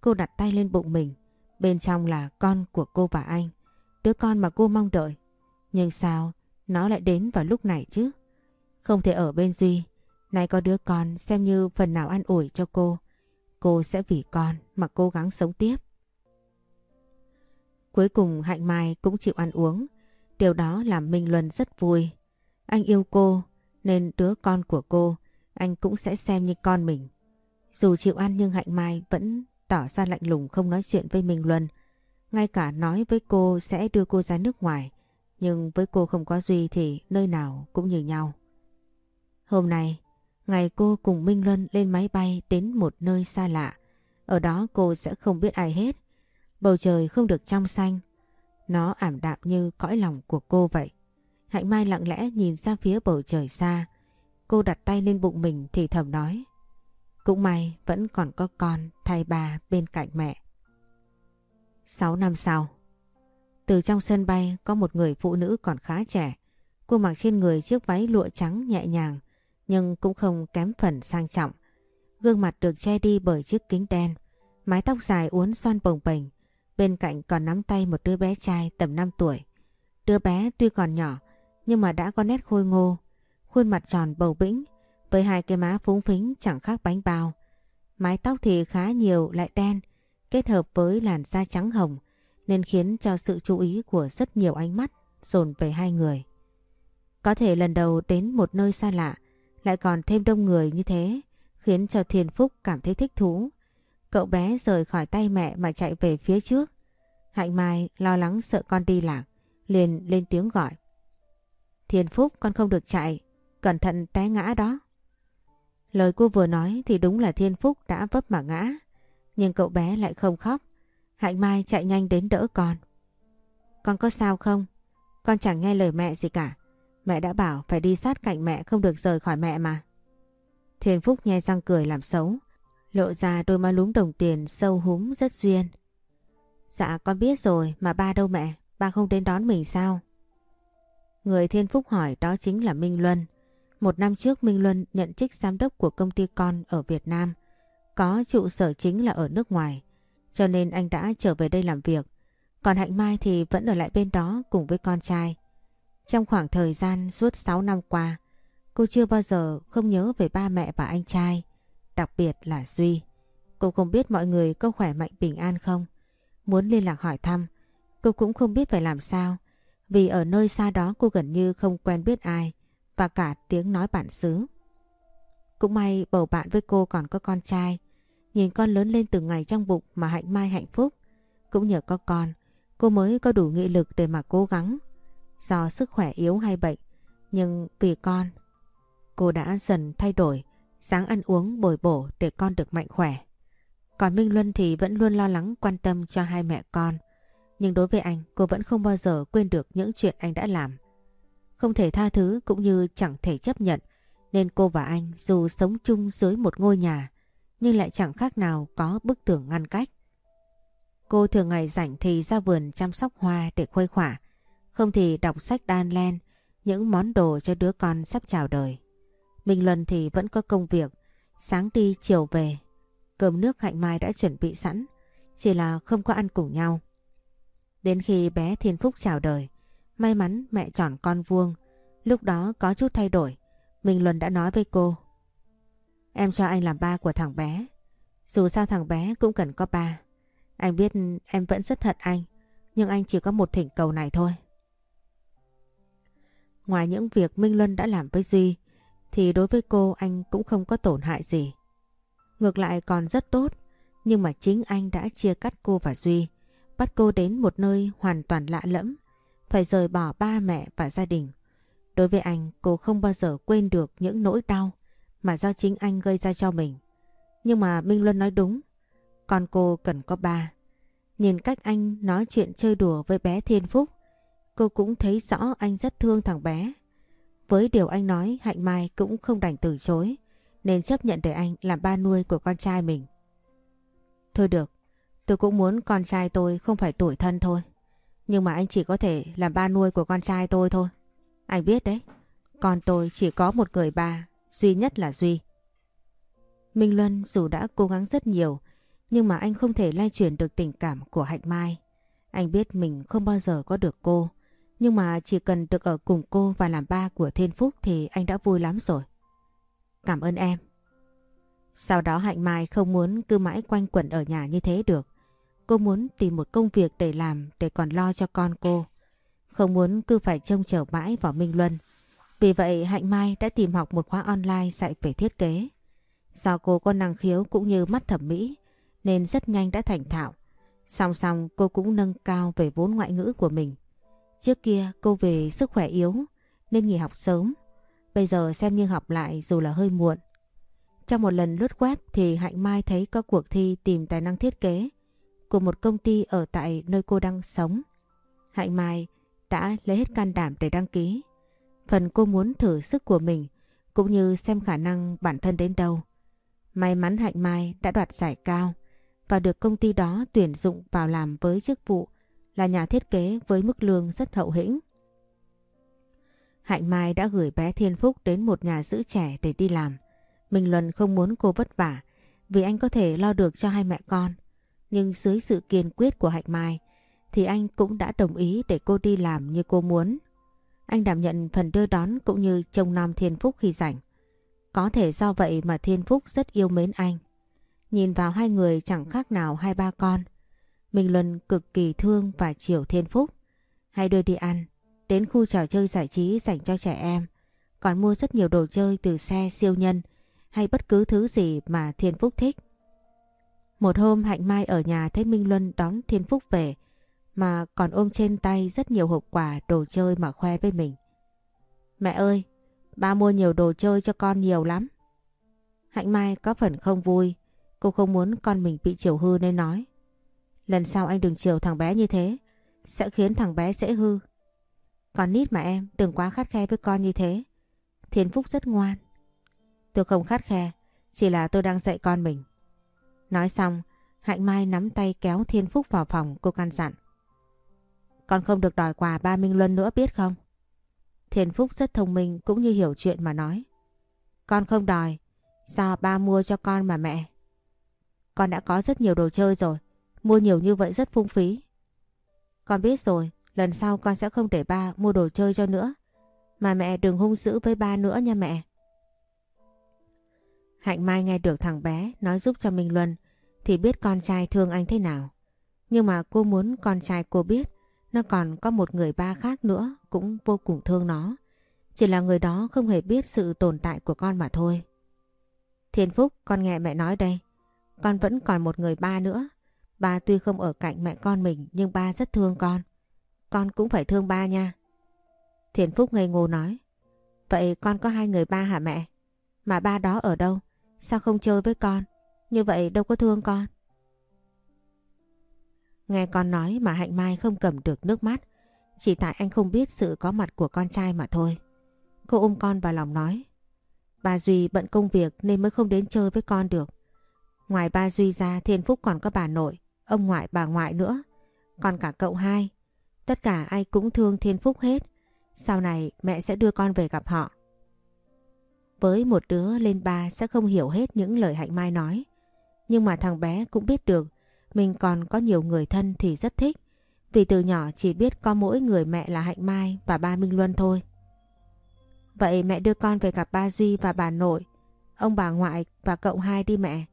Cô đặt tay lên bụng mình, bên trong là con của cô và anh, đứa con mà cô mong đợi. Nhưng sao nó lại đến vào lúc này chứ? Không thể ở bên Duy, nay có đứa con xem như phần nào an ủi cho cô. Cô sẽ vì con mà cố gắng sống tiếp. Cuối cùng Hạnh Mai cũng chịu ăn uống. Điều đó làm Minh Luân rất vui. Anh yêu cô nên đứa con của cô anh cũng sẽ xem như con mình. Dù chịu ăn nhưng Hạnh Mai vẫn tỏ ra lạnh lùng không nói chuyện với Minh Luân. Ngay cả nói với cô sẽ đưa cô ra nước ngoài. Nhưng với cô không có Duy thì nơi nào cũng như nhau. Hôm nay, ngày cô cùng Minh Luân lên máy bay đến một nơi xa lạ. Ở đó cô sẽ không biết ai hết. Bầu trời không được trong xanh. Nó ảm đạm như cõi lòng của cô vậy. Hạnh Mai lặng lẽ nhìn ra phía bầu trời xa. Cô đặt tay lên bụng mình thì thầm nói. Cũng may vẫn còn có con thay bà bên cạnh mẹ. 6 năm sau, từ trong sân bay có một người phụ nữ còn khá trẻ. Cô mặc trên người chiếc váy lụa trắng nhẹ nhàng nhưng cũng không kém phần sang trọng. Gương mặt được che đi bởi chiếc kính đen, mái tóc dài uốn xoăn bồng bềnh, bên cạnh còn nắm tay một đứa bé trai tầm 5 tuổi. Đứa bé tuy còn nhỏ nhưng mà đã có nét khôi ngô, khuôn mặt tròn bầu bĩnh với hai cái má phúng phính chẳng khác bánh bao. Mái tóc thì khá nhiều lại đen, kết hợp với làn da trắng hồng nên khiến cho sự chú ý của rất nhiều ánh mắt dồn về hai người. Có thể lần đầu đến một nơi xa lạ lại còn thêm đông người như thế khiến cho Thiên Phúc cảm thấy thích thú. Cậu bé rời khỏi tay mẹ mà chạy về phía trước. Hạnh Mai lo lắng sợ con đi lạc, liền lên tiếng gọi. Thiên Phúc con không được chạy, cẩn thận té ngã đó. Lời cô vừa nói thì đúng là Thiên Phúc đã vấp mà ngã, nhưng cậu bé lại không khóc. Hạnh Mai chạy nhanh đến đỡ con. Con có sao không? Con chẳng nghe lời mẹ gì cả. Mẹ đã bảo phải đi sát cạnh mẹ không được rời khỏi mẹ mà. Thiên Phúc nghe răng cười làm xấu. Lộ ra đôi má lúm đồng tiền sâu húm rất duyên. Dạ con biết rồi mà ba đâu mẹ? Ba không đến đón mình sao? Người Thiên Phúc hỏi đó chính là Minh Luân. Một năm trước Minh Luân nhận chức giám đốc của công ty con ở Việt Nam. Có trụ sở chính là ở nước ngoài. Cho nên anh đã trở về đây làm việc. Còn Hạnh Mai thì vẫn ở lại bên đó cùng với con trai. Trong khoảng thời gian suốt 6 năm qua, cô chưa bao giờ không nhớ về ba mẹ và anh trai, đặc biệt là Duy. Cô không biết mọi người có khỏe mạnh bình an không. Muốn liên lạc hỏi thăm, cô cũng không biết phải làm sao. Vì ở nơi xa đó cô gần như không quen biết ai và cả tiếng nói bản xứ. Cũng may bầu bạn với cô còn có con trai. Nhìn con lớn lên từng ngày trong bụng mà hạnh mai hạnh phúc. Cũng nhờ có con, cô mới có đủ nghị lực để mà cố gắng. Do sức khỏe yếu hay bệnh, nhưng vì con, cô đã dần thay đổi, sáng ăn uống bồi bổ để con được mạnh khỏe. Còn Minh Luân thì vẫn luôn lo lắng quan tâm cho hai mẹ con. Nhưng đối với anh, cô vẫn không bao giờ quên được những chuyện anh đã làm. Không thể tha thứ cũng như chẳng thể chấp nhận, nên cô và anh dù sống chung dưới một ngôi nhà, nhưng lại chẳng khác nào có bức tường ngăn cách. Cô thường ngày rảnh thì ra vườn chăm sóc hoa để khuây khỏa, không thì đọc sách đan len, những món đồ cho đứa con sắp chào đời. Minh Luân thì vẫn có công việc, sáng đi chiều về. Cơm nước hạnh mai đã chuẩn bị sẵn, chỉ là không có ăn cùng nhau. Đến khi bé Thiên Phúc chào đời, may mắn mẹ chọn con vuông, lúc đó có chút thay đổi. Minh Luân đã nói với cô. Em cho anh làm ba của thằng bé. Dù sao thằng bé cũng cần có ba. Anh biết em vẫn rất hận anh, nhưng anh chỉ có một thỉnh cầu này thôi. Ngoài những việc Minh Luân đã làm với Duy, thì đối với cô anh cũng không có tổn hại gì. Ngược lại còn rất tốt, nhưng mà chính anh đã chia cắt cô và Duy, bắt cô đến một nơi hoàn toàn lạ lẫm, phải rời bỏ ba mẹ và gia đình. Đối với anh, cô không bao giờ quên được những nỗi đau mà do chính anh gây ra cho mình. Nhưng mà Minh Luân nói đúng, con cô cần có ba. Nhìn cách anh nói chuyện chơi đùa với bé Thiên Phúc, cô cũng thấy rõ anh rất thương thằng bé. Với điều anh nói, Hạnh Mai cũng không đành từ chối, nên chấp nhận để anh làm ba nuôi của con trai mình. Thôi được, tôi cũng muốn con trai tôi không phải tuổi thân thôi. Nhưng mà anh chỉ có thể làm ba nuôi của con trai tôi thôi. Anh biết đấy, con tôi chỉ có một người ba, duy nhất là Duy. Minh Luân dù đã cố gắng rất nhiều, nhưng mà anh không thể lay chuyển được tình cảm của Hạnh Mai. Anh biết mình không bao giờ có được cô, nhưng mà chỉ cần được ở cùng cô và làm ba của Thiên Phúc thì anh đã vui lắm rồi. Cảm ơn em. Sau đó Hạnh Mai không muốn cứ mãi quanh quẩn ở nhà như thế được. Cô muốn tìm một công việc để làm để còn lo cho con cô. Không muốn cứ phải trông chờ mãi vào Minh Luân. Vì vậy Hạnh Mai đã tìm học một khóa online dạy về thiết kế. Do cô có năng khiếu cũng như mắt thẩm mỹ, nên rất nhanh đã thành thạo. Song song, cô cũng nâng cao về vốn ngoại ngữ của mình. Trước kia, cô về sức khỏe yếu, nên nghỉ học sớm. Bây giờ xem như học lại dù là hơi muộn. Trong một lần lướt web thì Hạnh Mai thấy có cuộc thi tìm tài năng thiết kế của một công ty ở tại nơi cô đang sống. Hạnh Mai đã lấy hết can đảm để đăng ký. Phần cô muốn thử sức của mình, cũng như xem khả năng bản thân đến đâu. May mắn Hạnh Mai đã đoạt giải cao và được công ty đó tuyển dụng vào làm với chức vụ là nhà thiết kế với mức lương rất hậu hĩnh. Hạnh Mai đã gửi bé Thiên Phúc đến một nhà giữ trẻ để đi làm. Minh Luân không muốn cô vất vả vì anh có thể lo được cho hai mẹ con. Nhưng dưới sự kiên quyết của Hạnh Mai thì anh cũng đã đồng ý để cô đi làm như cô muốn. Anh đảm nhận phần đưa đón cũng như trông nom Thiên Phúc khi rảnh. Có thể do vậy mà Thiên Phúc rất yêu mến anh. Nhìn vào hai người chẳng khác nào hai ba con. Minh Luân cực kỳ thương và chiều Thiên Phúc. Hay đưa đi ăn, đến khu trò chơi giải trí dành cho trẻ em. Còn mua rất nhiều đồ chơi từ xe siêu nhân hay bất cứ thứ gì mà Thiên Phúc thích. Một hôm Hạnh Mai ở nhà thấy Minh Luân đón Thiên Phúc về mà còn ôm trên tay rất nhiều hộp quà đồ chơi mà khoe với mình. Mẹ ơi, ba mua nhiều đồ chơi cho con nhiều lắm. Hạnh Mai có phần không vui, cô không muốn con mình bị chiều hư nên nói. Lần sau anh đừng chiều thằng bé như thế, sẽ khiến thằng bé dễ hư. Con nít mà em, đừng quá khắt khe với con như thế. Thiên Phúc rất ngoan. Tôi không khắt khe, chỉ là tôi đang dạy con mình. Nói xong, Hạnh Mai nắm tay kéo Thiên Phúc vào phòng cô căn dặn. Con không được đòi quà ba Minh Luân nữa biết không? Thiên Phúc rất thông minh cũng như hiểu chuyện mà nói. Con không đòi, sao ba mua cho con mà mẹ? Con đã có rất nhiều đồ chơi rồi, mua nhiều như vậy rất phung phí. Con biết rồi, lần sau con sẽ không để ba mua đồ chơi cho nữa. Mà mẹ đừng hung dữ với ba nữa nha mẹ. Hạnh Mai nghe được thằng bé nói giúp cho Minh Luân thì biết con trai thương anh thế nào. Nhưng mà cô muốn con trai cô biết nó còn có một người ba khác nữa cũng vô cùng thương nó. Chỉ là người đó không hề biết sự tồn tại của con mà thôi. Thiên Phúc, con nghe mẹ nói đây. Con vẫn còn một người ba nữa. Ba tuy không ở cạnh mẹ con mình nhưng ba rất thương con. Con cũng phải thương ba nha. Thiên Phúc ngây ngô nói. Vậy con có hai người ba hả mẹ? Mà ba đó ở đâu? Sao không chơi với con? Như vậy đâu có thương con. Nghe con nói mà Hạnh Mai không cầm được nước mắt. Chỉ tại anh không biết sự có mặt của con trai mà thôi. Cô ôm con vào lòng nói. Bà Duy bận công việc nên mới không đến chơi với con được. Ngoài ba Duy ra Thiên Phúc còn có bà nội, ông ngoại bà ngoại nữa. Còn cả cậu hai. Tất cả ai cũng thương Thiên Phúc hết. Sau này mẹ sẽ đưa con về gặp họ. Với một đứa lên ba sẽ không hiểu hết những lời Hạnh Mai nói. Nhưng mà thằng bé cũng biết được mình còn có nhiều người thân thì rất thích. Vì từ nhỏ chỉ biết có mỗi người mẹ là Hạnh Mai và ba Minh Luân thôi. Vậy mẹ đưa con về gặp ba Duy và bà nội, ông bà ngoại và cậu hai đi mẹ.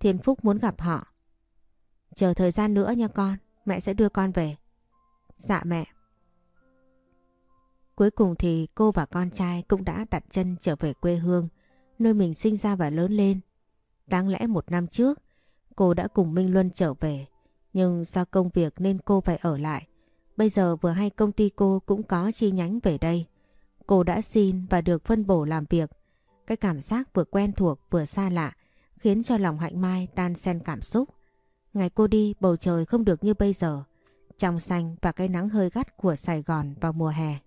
Thiên Phúc muốn gặp họ. Chờ thời gian nữa nha con, mẹ sẽ đưa con về. Dạ mẹ. Cuối cùng thì cô và con trai cũng đã đặt chân trở về quê hương, nơi mình sinh ra và lớn lên. Đáng lẽ một năm trước, cô đã cùng Minh Luân trở về, nhưng do công việc nên cô phải ở lại. Bây giờ vừa hay công ty cô cũng có chi nhánh về đây. Cô đã xin và được phân bổ làm việc. Cái cảm giác vừa quen thuộc vừa xa lạ khiến cho lòng Hạnh Mai tan xen cảm xúc. Ngày cô đi bầu trời không được như bây giờ, trong xanh và cái nắng hơi gắt của Sài Gòn vào mùa hè.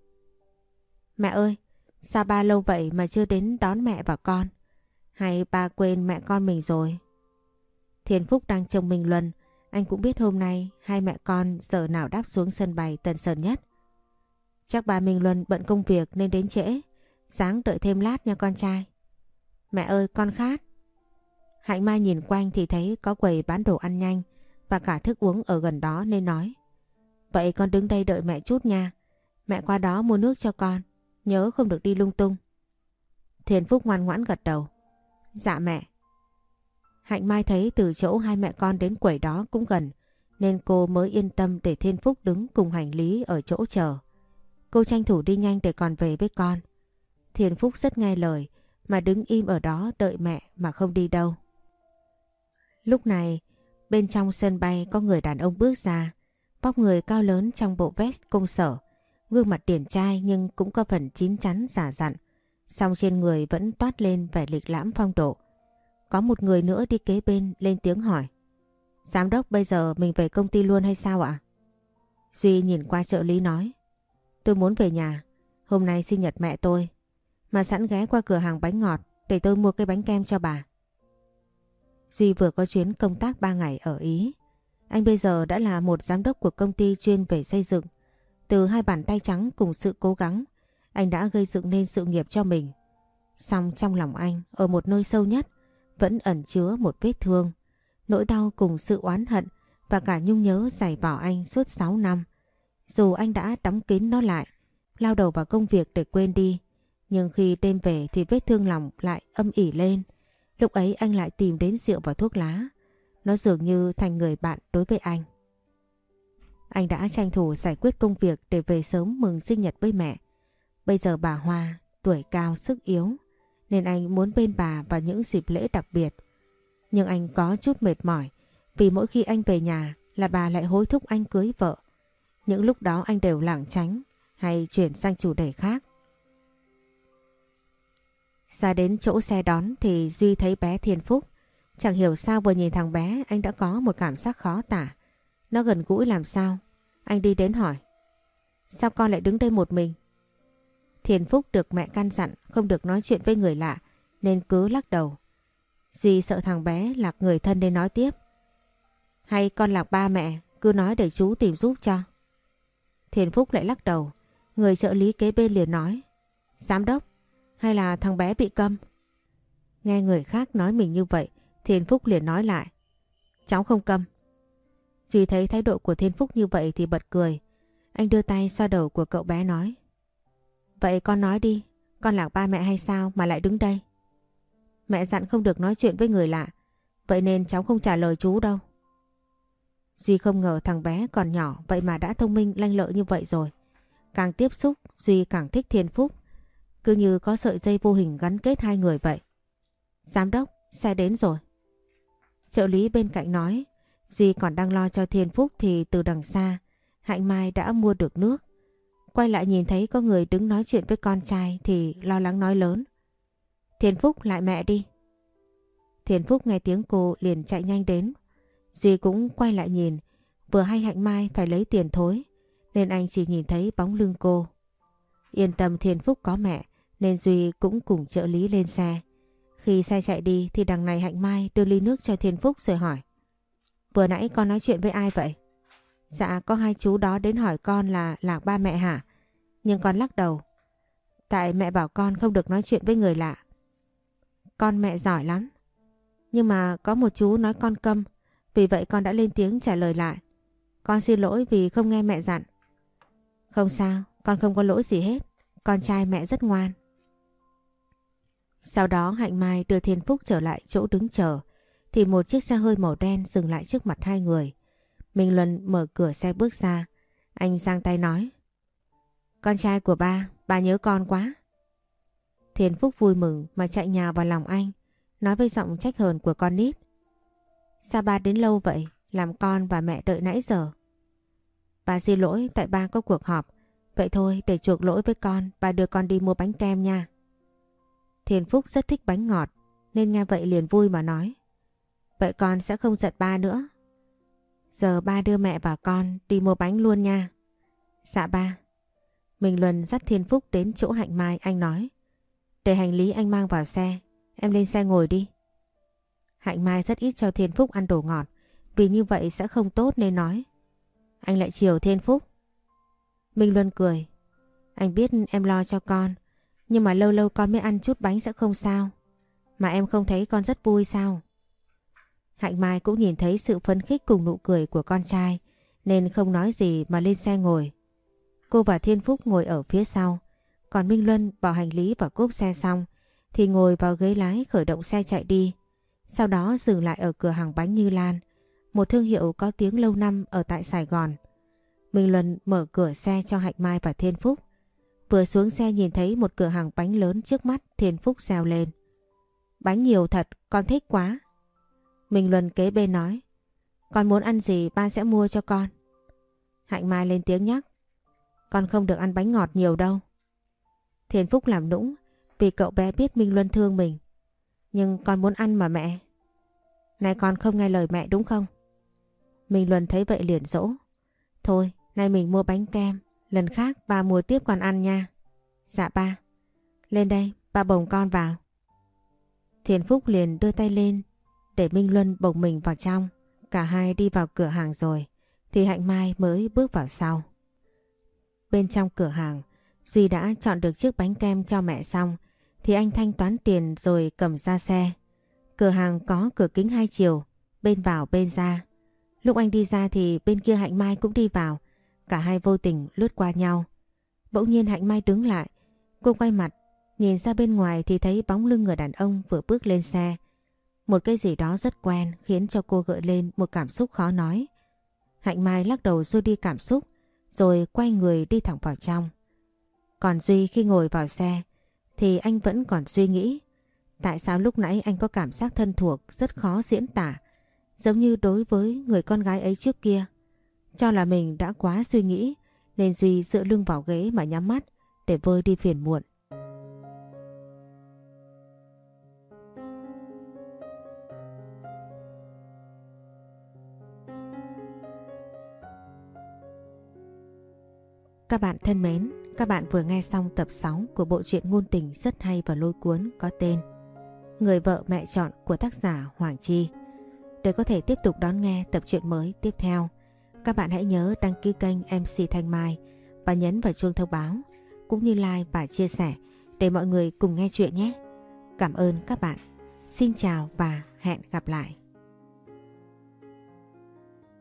Mẹ ơi, sao ba lâu vậy mà chưa đến đón mẹ và con? Hay ba quên mẹ con mình rồi? Thiên Phúc đang trông Minh Luân, anh cũng biết hôm nay hai mẹ con giờ nào đáp xuống sân bay Tân Sơn Nhất. Chắc ba Minh Luân bận công việc nên đến trễ, sáng đợi thêm lát nha con trai. Mẹ ơi con khát. Hạnh Mai nhìn quanh thì thấy có quầy bán đồ ăn nhanh và cả thức uống ở gần đó nên nói. Vậy con đứng đây đợi mẹ chút nha. Mẹ qua đó mua nước cho con. Nhớ không được đi lung tung. Thiền Phúc ngoan ngoãn gật đầu. Dạ mẹ. Hạnh Mai thấy từ chỗ hai mẹ con đến quầy đó cũng gần nên cô mới yên tâm để Thiên Phúc đứng cùng hành lý ở chỗ chờ. Cô tranh thủ đi nhanh để còn về với con. Thiên Phúc rất nghe lời mà đứng im ở đó đợi mẹ mà không đi đâu. Lúc này, bên trong sân bay có người đàn ông bước ra, bóc người cao lớn trong bộ vest công sở, gương mặt điển trai nhưng cũng có phần chín chắn giả dặn, song trên người vẫn toát lên vẻ lịch lãm phong độ. Có một người nữa đi kế bên lên tiếng hỏi. Giám đốc bây giờ mình về công ty luôn hay sao ạ? Duy nhìn qua trợ lý nói. Tôi muốn về nhà. Hôm nay sinh nhật mẹ tôi. Mà sẵn ghé qua cửa hàng bánh ngọt để tôi mua cái bánh kem cho bà. Duy vừa có chuyến công tác 3 ngày ở Ý. Anh bây giờ đã là một giám đốc của công ty chuyên về xây dựng. Từ hai bàn tay trắng cùng sự cố gắng, anh đã gây dựng nên sự nghiệp cho mình. song trong lòng anh, ở một nơi sâu nhất, vẫn ẩn chứa một vết thương, nỗi đau cùng sự oán hận và cả nhung nhớ dày vào anh suốt 6 năm. Dù anh đã đóng kín nó lại, lao đầu vào công việc để quên đi, nhưng khi đêm về thì vết thương lòng lại âm ỉ lên. Lúc ấy anh lại tìm đến rượu và thuốc lá nó dường như thành người bạn đối với anh. Anh đã tranh thủ giải quyết công việc để về sớm mừng sinh nhật với mẹ. Bây giờ bà Hoa tuổi cao sức yếu, nên anh muốn bên bà vào những dịp lễ đặc biệt. Nhưng anh có chút mệt mỏi, vì mỗi khi anh về nhà là bà lại hối thúc anh cưới vợ. Những lúc đó anh đều lảng tránh hay chuyển sang chủ đề khác. Ra đến chỗ xe đón thì Duy thấy bé Thiên Phúc. Chẳng hiểu sao vừa nhìn thằng bé, anh đã có một cảm giác khó tả. Nó gần gũi làm sao? Anh đi đến hỏi. Sao con lại đứng đây một mình? Thiền Phúc được mẹ căn dặn không được nói chuyện với người lạ nên cứ lắc đầu. Duy sợ thằng bé lạc người thân nên nói tiếp. Hay con lạc ba mẹ cứ nói để chú tìm giúp cho. Thiền Phúc lại lắc đầu. Người trợ lý kế bên liền nói. Giám đốc, hay là thằng bé bị câm? Nghe người khác nói mình như vậy, Thiền Phúc liền nói lại. Cháu không câm. Duy thấy thái độ của Thiên Phúc như vậy thì bật cười. Anh đưa tay xoa đầu của cậu bé nói. Vậy con nói đi, con lạc ba mẹ hay sao mà lại đứng đây? Mẹ dặn không được nói chuyện với người lạ, vậy nên cháu không trả lời chú đâu. Duy không ngờ thằng bé còn nhỏ vậy mà đã thông minh lanh lợi như vậy rồi. Càng tiếp xúc, Duy càng thích Thiên Phúc. Cứ như có sợi dây vô hình gắn kết hai người vậy. Giám đốc, xe đến rồi. Trợ lý bên cạnh nói, Duy còn đang lo cho Thiên Phúc thì từ đằng xa, Hạnh Mai đã mua được nước. Quay lại nhìn thấy có người đứng nói chuyện với con trai thì lo lắng nói lớn. Thiên Phúc lại mẹ đi. Thiên Phúc nghe tiếng cô liền chạy nhanh đến. Duy cũng quay lại nhìn, vừa hay Hạnh Mai phải lấy tiền thối, nên anh chỉ nhìn thấy bóng lưng cô. Yên tâm Thiên Phúc có mẹ, nên Duy cũng cùng trợ lý lên xe. Khi xe chạy đi thì đằng này Hạnh Mai đưa ly nước cho Thiên Phúc rồi hỏi. Vừa nãy con nói chuyện với ai vậy? Dạ có hai chú đó đến hỏi con là lạc ba mẹ hả? Nhưng con lắc đầu. Tại mẹ bảo con không được nói chuyện với người lạ. Con mẹ giỏi lắm. Nhưng mà có một chú nói con câm. Vì vậy con đã lên tiếng trả lời lại. Con xin lỗi vì không nghe mẹ dặn. Không sao, con không có lỗi gì hết. Con trai mẹ rất ngoan. Sau đó Hạnh Mai đưa Thiên Phúc trở lại chỗ đứng chờ. Thì một chiếc xe hơi màu đen dừng lại trước mặt hai người. Minh Luân mở cửa xe bước ra. Anh giang tay nói. Con trai của ba, ba nhớ con quá. Thiên Phúc vui mừng mà chạy nhào vào lòng anh. Nói với giọng trách hờn của con nít. Sao ba đến lâu vậy? Làm con và mẹ đợi nãy giờ. Ba xin lỗi tại ba có cuộc họp. Vậy thôi để chuộc lỗi với con, ba đưa con đi mua bánh kem nha. Thiên Phúc rất thích bánh ngọt nên nghe vậy liền vui mà nói. Vậy con sẽ không giận ba nữa. Giờ ba đưa mẹ và con đi mua bánh luôn nha. Dạ ba. Mình Luân dắt Thiên Phúc đến chỗ Hạnh Mai anh nói. Để hành lý anh mang vào xe, em lên xe ngồi đi. Hạnh Mai rất ít cho Thiên Phúc ăn đồ ngọt, vì như vậy sẽ không tốt nên nói. Anh lại chiều Thiên Phúc. Minh Luân cười. Anh biết em lo cho con, nhưng mà lâu lâu con mới ăn chút bánh sẽ không sao. Mà em không thấy con rất vui sao? Hạnh Mai cũng nhìn thấy sự phấn khích cùng nụ cười của con trai, nên không nói gì mà lên xe ngồi. Cô và Thiên Phúc ngồi ở phía sau, còn Minh Luân bỏ hành lý vào cốp xe xong, thì ngồi vào ghế lái khởi động xe chạy đi. Sau đó dừng lại ở cửa hàng bánh Như Lan, một thương hiệu có tiếng lâu năm ở tại Sài Gòn. Minh Luân mở cửa xe cho Hạnh Mai và Thiên Phúc. Vừa xuống xe nhìn thấy một cửa hàng bánh lớn trước mắt Thiên Phúc reo lên. Bánh nhiều thật, con thích quá. Minh Luân kế bên nói. Con muốn ăn gì ba sẽ mua cho con. Hạnh Mai lên tiếng nhắc. Con không được ăn bánh ngọt nhiều đâu. Thiền Phúc làm nũng vì cậu bé biết Minh Luân thương mình. Nhưng con muốn ăn mà mẹ. Này con không nghe lời mẹ đúng không? Minh Luân thấy vậy liền dỗ. Thôi, nay mình mua bánh kem. Lần khác ba mua tiếp con ăn nha. Dạ ba. Lên đây, ba bồng con vào. Thiền Phúc liền đưa tay lên để Minh Luân bồng mình vào trong. Cả hai đi vào cửa hàng rồi thì Hạnh Mai mới bước vào sau. Bên trong cửa hàng, Duy đã chọn được chiếc bánh kem cho mẹ xong thì anh thanh toán tiền rồi cầm ra xe. Cửa hàng có cửa kính hai chiều, bên vào bên ra. Lúc anh đi ra thì bên kia Hạnh Mai cũng đi vào. Cả hai vô tình lướt qua nhau. Bỗng nhiên Hạnh Mai đứng lại. Cô quay mặt, nhìn ra bên ngoài thì thấy bóng lưng người đàn ông vừa bước lên xe. Một cái gì đó rất quen khiến cho cô gợi lên một cảm xúc khó nói. Hạnh Mai lắc đầu rồi đi cảm xúc, rồi quay người đi thẳng vào trong. Còn Duy khi ngồi vào xe thì anh vẫn còn suy nghĩ. Tại sao lúc nãy anh có cảm giác thân thuộc rất khó diễn tả, giống như đối với người con gái ấy trước kia. Cho là mình đã quá suy nghĩ nên Duy dựa lưng vào ghế mà nhắm mắt để vơi đi phiền muộn. Các bạn thân mến, các bạn vừa nghe xong tập 6 của bộ truyện ngôn tình rất hay và lôi cuốn có tên Người vợ mẹ chọn của tác giả Hoàng Chi. Để có thể tiếp tục đón nghe tập truyện mới tiếp theo, các bạn hãy nhớ đăng ký kênh MC Thanh Mai và nhấn vào chuông thông báo cũng như like và chia sẻ để mọi người cùng nghe chuyện nhé. Cảm ơn các bạn. Xin chào và hẹn gặp lại.